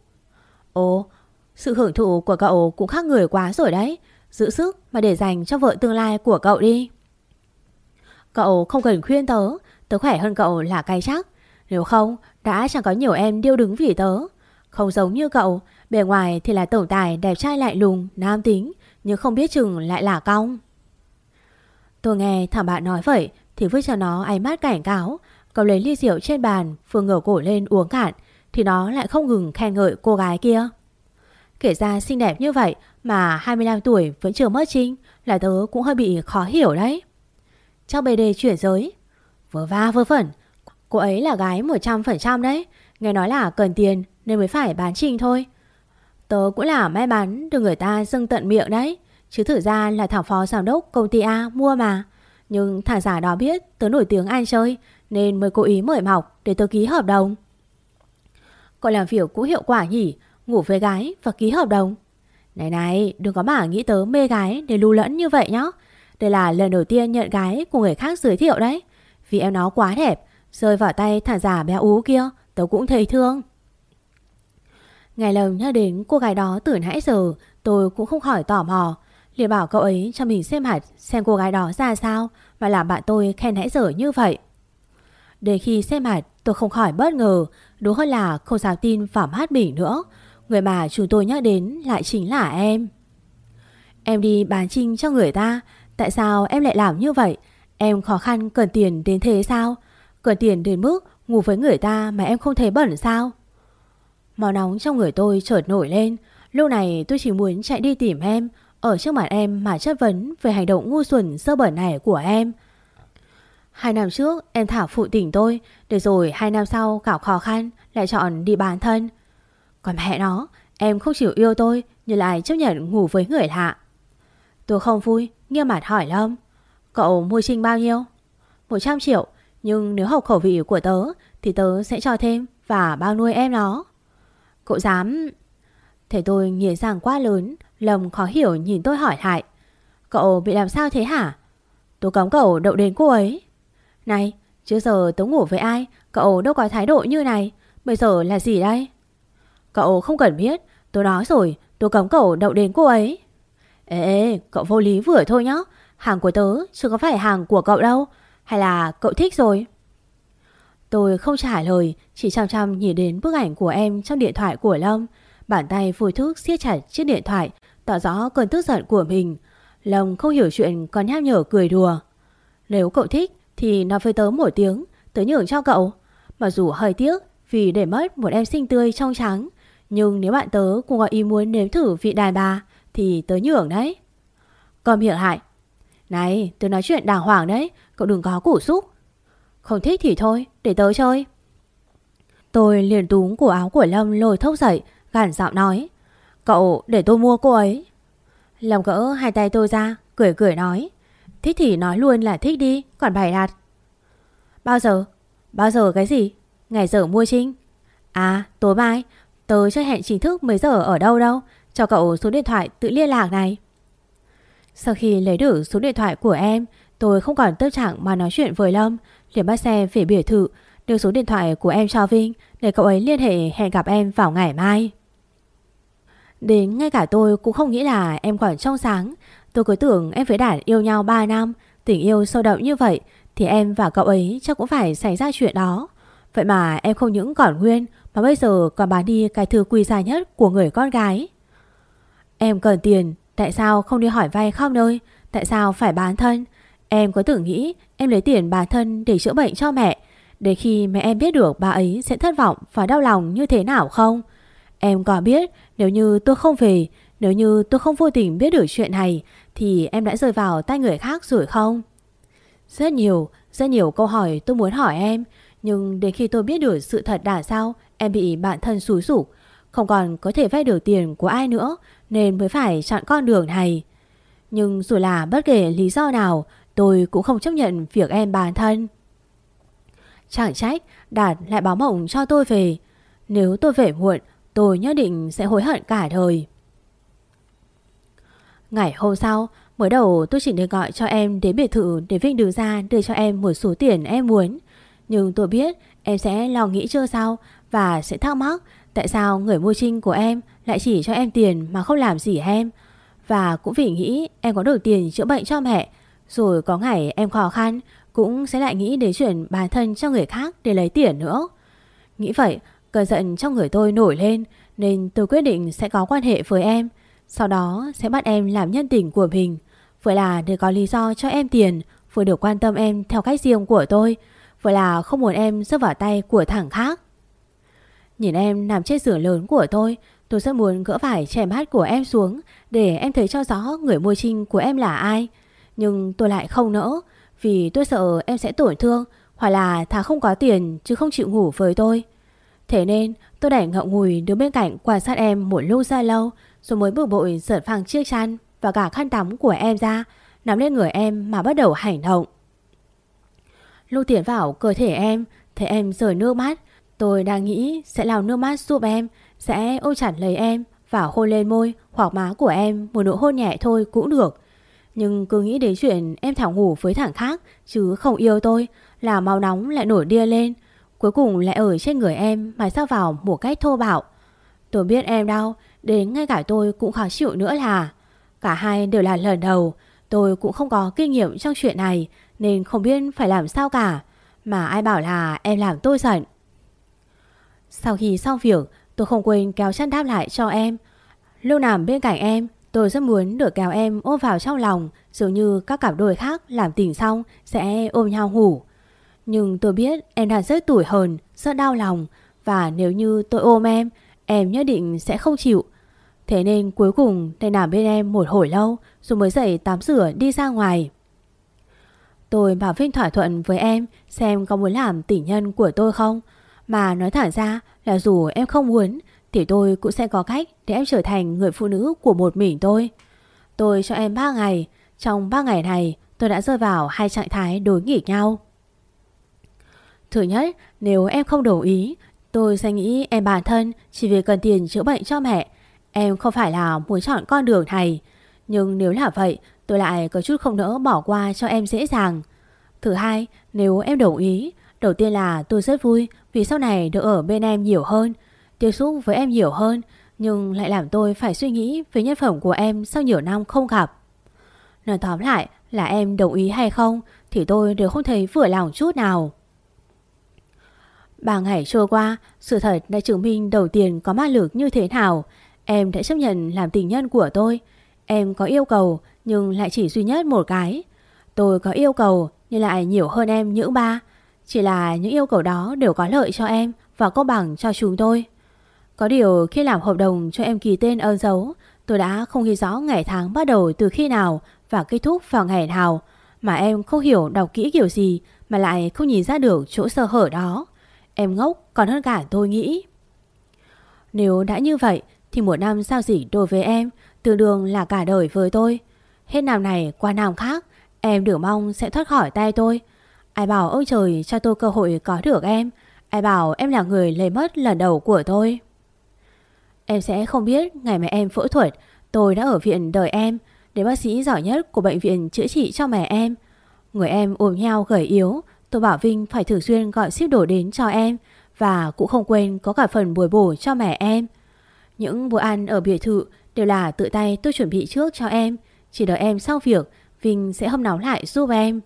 Ồ, Sự hưởng thụ của cậu cũng khác người quá rồi đấy. Giữ sức mà để dành cho vợ tương lai của cậu đi. Cậu không cần khuyên tớ Tớ khỏe hơn cậu là cái chắc Nếu không, đã chẳng có nhiều em điêu đứng vì tớ. Không giống như cậu, Bề ngoài thì là tổng tài đẹp trai lại lùng, Nam tính, Nhưng không biết chừng lại là cong. Tôi nghe thằng bạn nói vậy Thì vứt cho nó ánh mắt cảnh cáo. Cậu lấy ly rượu trên bàn Phương ngửa cổ lên uống cạn, Thì nó lại không ngừng khen ngợi cô gái kia. Kể ra xinh đẹp như vậy Mà 25 tuổi vẫn chưa mất trinh, Là tớ cũng hơi bị khó hiểu đấy. Trong bề đề chuyển giới Vớ va, vớ vẩn. Cô ấy là gái 100% đấy. Nghe nói là cần tiền nên mới phải bán trình thôi. Tớ cũng là may mắn được người ta dâng tận miệng đấy. Chứ thử ra là thảo phó giám đốc công ty A mua mà. Nhưng thằng giả đó biết tớ nổi tiếng ăn chơi, Nên mới cố ý mời mọc để tớ ký hợp đồng. Cậu làm việc cũng hiệu quả nhỉ? Ngủ với gái và ký hợp đồng. Này này, đừng có mà nghĩ tớ mê gái để lưu lẫn như vậy nhá. Đây là lần đầu tiên nhận gái của người khác giới thiệu đấy vì em nó quá đẹp. Rơi vào tay thả giả bé ú kia, Tớ cũng thấy thương. Ngày lần nhớ đến cô gái đó từ nãy giờ, Tôi cũng không khỏi tò mò. Liền bảo cậu ấy cho mình xem hạt Xem cô gái đó ra sao Và làm bạn tôi khen nãy giờ như vậy. Đến khi xem hạt, tôi không khỏi bất ngờ, Đúng hơn là không dám tin vào mắt mình nữa. Người mà chúng tôi nhắc đến lại chính là em. Em đi bán trinh cho người ta, Tại sao em lại làm như vậy? Em khó khăn cần tiền đến thế sao? Cần tiền đến mức ngủ với người ta mà em không thấy bẩn sao? Máu nóng trong người tôi chợt nổi lên. Lúc này tôi chỉ muốn chạy đi tìm em, ở trước mặt em mà chất vấn về hành động ngu xuẩn sơ bẩn này của em. Hai năm trước em thả phụ tình tôi, để rồi hai năm sau gặp khó khăn lại chọn đi bán thân. Còn mẹ nó, em không chịu yêu tôi nhưng lại chấp nhận ngủ với người lạ. Tôi không vui, nghiêm mặt hỏi Lâm. Cậu mua trinh bao nhiêu? 100 triệu. Nhưng nếu học khẩu vị của tớ Thì tớ sẽ cho thêm. Và bao nuôi em nó? Cậu dám. Thế tôi nghĩa rằng quá lớn. Lầm khó hiểu nhìn tôi hỏi lại. Cậu bị làm sao thế hả? Tôi cấm cậu đậu đến cô ấy. Này Trước giờ tớ ngủ với ai? Cậu đâu có thái độ như này. Bây giờ là gì đây? Cậu không cần biết. Tôi nói rồi Tôi cấm cậu đậu đến cô ấy. Ê, ê cậu vô lý vừa thôi nhá. Hàng của tớ, chứ có phải hàng của cậu đâu. Hay là cậu thích rồi? Tôi không trả lời, Chỉ chăm chăm nhìn đến bức ảnh của em Trong điện thoại của Lâm. Bàn tay vui thức siết chặt chiếc điện thoại, Tỏ rõ cơn tức giận của mình. Lâm không hiểu chuyện còn nháp nhở cười đùa. Nếu cậu thích, Thì nói với tớ một tiếng, Tớ nhường cho cậu. Mặc dù hơi tiếc vì để mất một em xinh tươi trong trắng, Nhưng nếu bạn tớ cũng có ý muốn nếm thử vị đàn bà, Thì tớ nhường đấy. Cầm miệng hại này tôi nói chuyện đàng hoàng đấy Cậu đừng có củ xúc Không thích thì thôi để tớ chơi Tôi liền túm cổ áo của Lâm lôi thốc dậy Gản giọng nói Cậu để tôi mua cô ấy. Lâm gỡ hai tay tôi ra, cười cười nói. Thích thì nói luôn là thích đi, còn bày đặt. Bao giờ? Bao giờ cái gì? Ngày giờ mua trinh. À, tối mai, tớ chưa hẹn chính thức mấy giờ ở đâu đâu. Cho cậu số điện thoại tự liên lạc này. Sau khi lấy được số điện thoại của em, tôi không còn tâm trạng mà nói chuyện với Lâm. liền bắt xe về biệt thự, đưa số điện thoại của em cho Vinh để cậu ấy liên hệ hẹn gặp em vào ngày mai. Đến ngay cả tôi cũng không nghĩ là em còn trong sáng. Tôi cứ tưởng em với Đạt yêu nhau 3 năm, tình yêu sâu đậm như vậy thì em và cậu ấy chắc cũng phải xảy ra chuyện đó. Vậy mà em không những còn nguyên mà bây giờ còn bán đi cái thư quý giá nhất của người con gái. Em cần tiền, tại sao không đi hỏi vay khắp nơi? Tại sao phải bán thân? Em có tưởng nghĩ em lấy tiền bán thân để chữa bệnh cho mẹ. Để khi mẹ em biết được bà ấy sẽ thất vọng và đau lòng như thế nào không? Em có biết nếu như tôi không về, nếu như tôi không vô tình biết được chuyện này thì em đã rơi vào tay người khác rồi không? Rất nhiều, rất nhiều câu hỏi tôi muốn hỏi em Nhưng đến khi tôi biết được sự thật đã sao Em bị bạn thân xúi rủ Không còn có thể vay được tiền của ai nữa nên mới phải chọn con đường này. Nhưng dù là bất kể lý do nào, Tôi cũng không chấp nhận việc em bản thân. Chẳng trách Đạt lại báo mộng cho tôi về. Nếu tôi về muộn, Tôi nhất định sẽ hối hận cả đời. Ngày hôm sau, Mới đầu tôi chỉ được gọi cho em đến biệt thự để Vinh đưa ra đưa cho em một số tiền em muốn. Nhưng tôi biết em sẽ lo nghĩ chưa sao và sẽ thắc mắc tại sao người mua trinh của em lại chỉ cho em tiền mà không làm gì em. Và cũng vì nghĩ em có được tiền chữa bệnh cho mẹ rồi có ngày em khó khăn cũng sẽ lại nghĩ đến chuyện bản thân cho người khác để lấy tiền nữa. Nghĩ vậy, cơn giận trong người tôi nổi lên nên tôi quyết định sẽ có quan hệ với em. Sau đó sẽ bắt em làm nhân tình của mình. Vừa là để có lý do cho em tiền Vừa được quan tâm em theo cách riêng của tôi Vừa là không muốn em rơi vào tay của thằng khác Nhìn em nằm trên giường lớn của tôi Tôi rất muốn gỡ vải che mắt của em xuống Để em thấy cho rõ người mua trinh của em là ai Nhưng tôi lại không nỡ Vì tôi sợ em sẽ tổn thương Hoặc là thà không có tiền chứ không chịu ngủ với tôi Thế nên tôi đẩy ngậm ngùi đứng bên cạnh quan sát em một lúc ra lâu Rồi mới bực bội giật phẳng chiếc chăn và cả khăn tắm của em ra, nắm lên người em mà bắt đầu hành động. Lúc tiến vào cơ thể em, thấy em rời nước mắt, tôi đang nghĩ sẽ lau nước mắt giúp em, sẽ ôm chặt lấy em và hôn lên môi hoặc má của em một nụ hôn nhẹ thôi cũng được. Nhưng cứ nghĩ đến chuyện em thảo ngủ với thằng khác chứ không yêu tôi là máu nóng lại nổi điên lên. Cuối cùng lại ở trên người em mà sao vào một cách thô bạo. Tôi biết em đau, đến ngay cả tôi cũng khó chịu nữa là Cả hai đều là lần đầu Tôi cũng không có kinh nghiệm trong chuyện này Nên không biết phải làm sao cả Mà ai bảo là em làm tôi giận sau khi xong việc, Tôi không quên kéo chăn đáp lại cho em. Lưu nằm bên cạnh em, Tôi rất muốn được kéo em ôm vào trong lòng, Dường như các cặp đôi khác làm tình xong Sẽ ôm nhau ngủ. Nhưng tôi biết em đang rất tủi hờn, Rất đau lòng, Và nếu như tôi ôm em Em nhất định sẽ không chịu. Thế nên cuối cùng thầy nằm bên em một hồi lâu, Rồi mới dậy tắm rửa đi ra ngoài. Tôi bảo Vinh thỏa thuận với em Xem có muốn làm tỷ nhân của tôi không. Mà nói thẳng ra là dù em không muốn, Thì tôi cũng sẽ có cách Để em trở thành người phụ nữ của một mình tôi. Tôi cho em 3 ngày. Trong 3 ngày này, tôi đã rơi vào hai trạng thái đối nghịch nhau. Thứ nhất, Nếu em không đồng ý, Tôi sẽ nghĩ em bản thân Chỉ vì cần tiền chữa bệnh cho mẹ. Em không phải là muốn chọn con đường này. Nhưng nếu là vậy, Tôi lại có chút không nỡ bỏ qua cho em dễ dàng. Thứ hai, Nếu em đồng ý, Đầu tiên là tôi rất vui vì sau này được ở bên em nhiều hơn, Tiếp xúc với em nhiều hơn, Nhưng lại làm tôi phải suy nghĩ Về nhân phẩm của em sau nhiều năm không gặp. Nói tóm lại, là em đồng ý hay không Thì tôi đều không thấy vừa lòng chút nào. Ba ngày trôi qua, Sự thật đã chứng minh đầu tiên có ma lực như thế nào. Em đã chấp nhận làm tình nhân của tôi. Em có yêu cầu, Nhưng lại chỉ duy nhất một cái. Tôi có yêu cầu, Nhưng lại nhiều hơn em những ba. Chỉ là những yêu cầu đó đều có lợi cho em Và công bằng cho chúng tôi. Có điều khi làm hợp đồng cho em ký tên ơn dấu, Tôi đã không ghi rõ ngày tháng bắt đầu từ khi nào Và kết thúc vào ngày nào, Mà em không hiểu đọc kỹ kiểu gì Mà lại không nhìn ra được chỗ sơ hở đó. Em ngốc còn hơn cả tôi nghĩ. Nếu đã như vậy Thì một năm sao gì đối với em Tương đương là cả đời với tôi. Hết năm này qua năm khác, Em đừng mong sẽ thoát khỏi tay tôi Ai bảo, ôi trời, cho tôi cơ hội có được em. Ai bảo, em là người lấy mất lần đầu của tôi. Em sẽ không biết ngày mà em phẫu thuật, Tôi đã ở viện đợi em, Để bác sĩ giỏi nhất của bệnh viện chữa trị cho mẹ em. Người em ôm nhau gầy yếu, Tôi bảo Vinh phải thường xuyên gọi ship đồ đến cho em, Và cũng không quên có cả phần bồi bổ cho mẹ em. Những bữa ăn ở biệt thự đều là tự tay tôi chuẩn bị trước cho em, Chỉ đợi em sau việc, Vinh sẽ hâm nóng lại giúp em.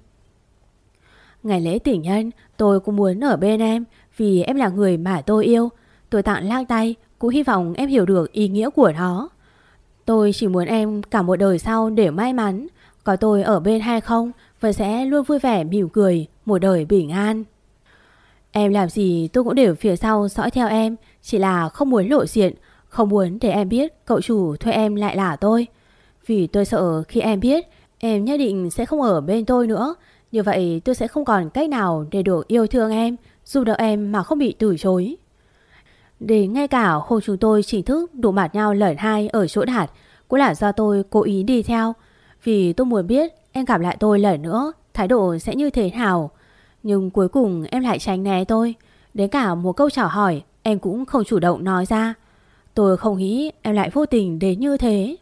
Ngày lễ tình nhân, tôi cũng muốn ở bên em, Vì em là người mà tôi yêu. Tôi tặng lang tay, Cũng hy vọng em hiểu được ý nghĩa của nó. Tôi chỉ muốn em cả một đời sau để may mắn. Có tôi ở bên hay không, Vẫn sẽ luôn vui vẻ, mỉm cười, Một đời bình an. Em làm gì tôi cũng đều phía sau dõi theo em, Chỉ là không muốn lộ diện, Không muốn để em biết cậu chủ thuê em lại là tôi. Vì tôi sợ khi em biết, Em nhất định sẽ không ở bên tôi nữa như vậy tôi sẽ không còn cách nào để được yêu thương em, Giúp đỡ em mà không bị từ chối. Đến ngay cả hôm chúng tôi chính thức đủ mặt nhau lần hai ở chỗ đạt, Cũng là do tôi cố ý đi theo. Vì tôi muốn biết em gặp lại tôi lần nữa, Thái độ sẽ như thế nào. Nhưng cuối cùng em lại tránh né tôi. Đến cả một câu chào hỏi, Em cũng không chủ động nói ra. Tôi không nghĩ em lại vô tình đến như thế.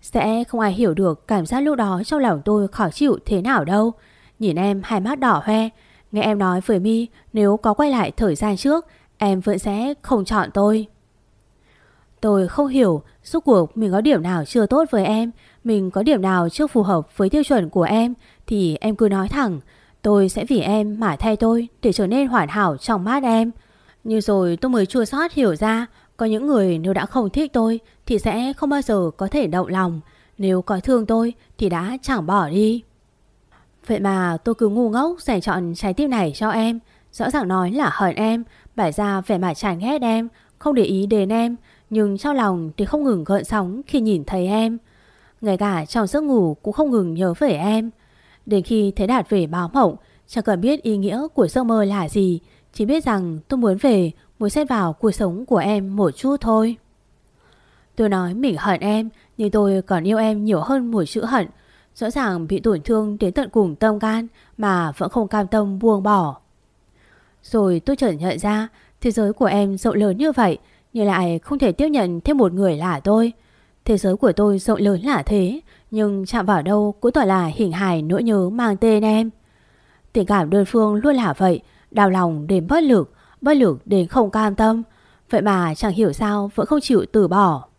Sẽ không ai hiểu được cảm giác lúc đó trong lòng tôi khó chịu thế nào đâu. Nhìn em, hai mắt đỏ hoe. Nghe em nói với mi, nếu có quay lại thời gian trước, Em vẫn sẽ không chọn tôi. Tôi không hiểu Suốt cuộc mình có điểm nào chưa tốt với em, Mình có điểm nào chưa phù hợp với tiêu chuẩn của em, Thì em cứ nói thẳng, Tôi sẽ vì em mà thay tôi Để trở nên hoàn hảo trong mắt em. Như rồi tôi mới chua sót hiểu ra có những người nếu đã không thích tôi Thì sẽ không bao giờ có thể động lòng. Nếu có thương tôi Thì đã chẳng bỏ đi. Vậy mà tôi cứ ngu ngốc Dành chọn trái tim này cho em. Rõ ràng nói là hận em, Bày ra vẻ mặt chán ghét em, Không để ý đến em, Nhưng trong lòng thì không ngừng gợn sóng khi nhìn thấy em. Ngay cả trong giấc ngủ cũng không ngừng nhớ về em. Đến khi thấy Đạt về báo mộng, Chẳng cần biết ý nghĩa của giấc mơ là gì, Chỉ biết rằng tôi muốn về Muốn xét vào cuộc sống của em một chút thôi. Tôi nói mình hận em, Nhưng tôi còn yêu em nhiều hơn một chữ hận. Rõ ràng bị tổn thương đến tận cùng tâm gan Mà vẫn không cam tâm buông bỏ. Rồi tôi chợt nhận ra, Thế giới của em rộng lớn như vậy, Nhưng lại không thể tiếp nhận thêm một người là tôi. Thế giới của tôi rộng lớn là thế, Nhưng chạm vào đâu cũng tỏ là hình hài nỗi nhớ mang tên em. Tình cảm đơn phương luôn là vậy, Đau lòng đến bất lực Bất lực đến không cam tâm. Vậy mà chẳng hiểu sao vẫn không chịu từ bỏ.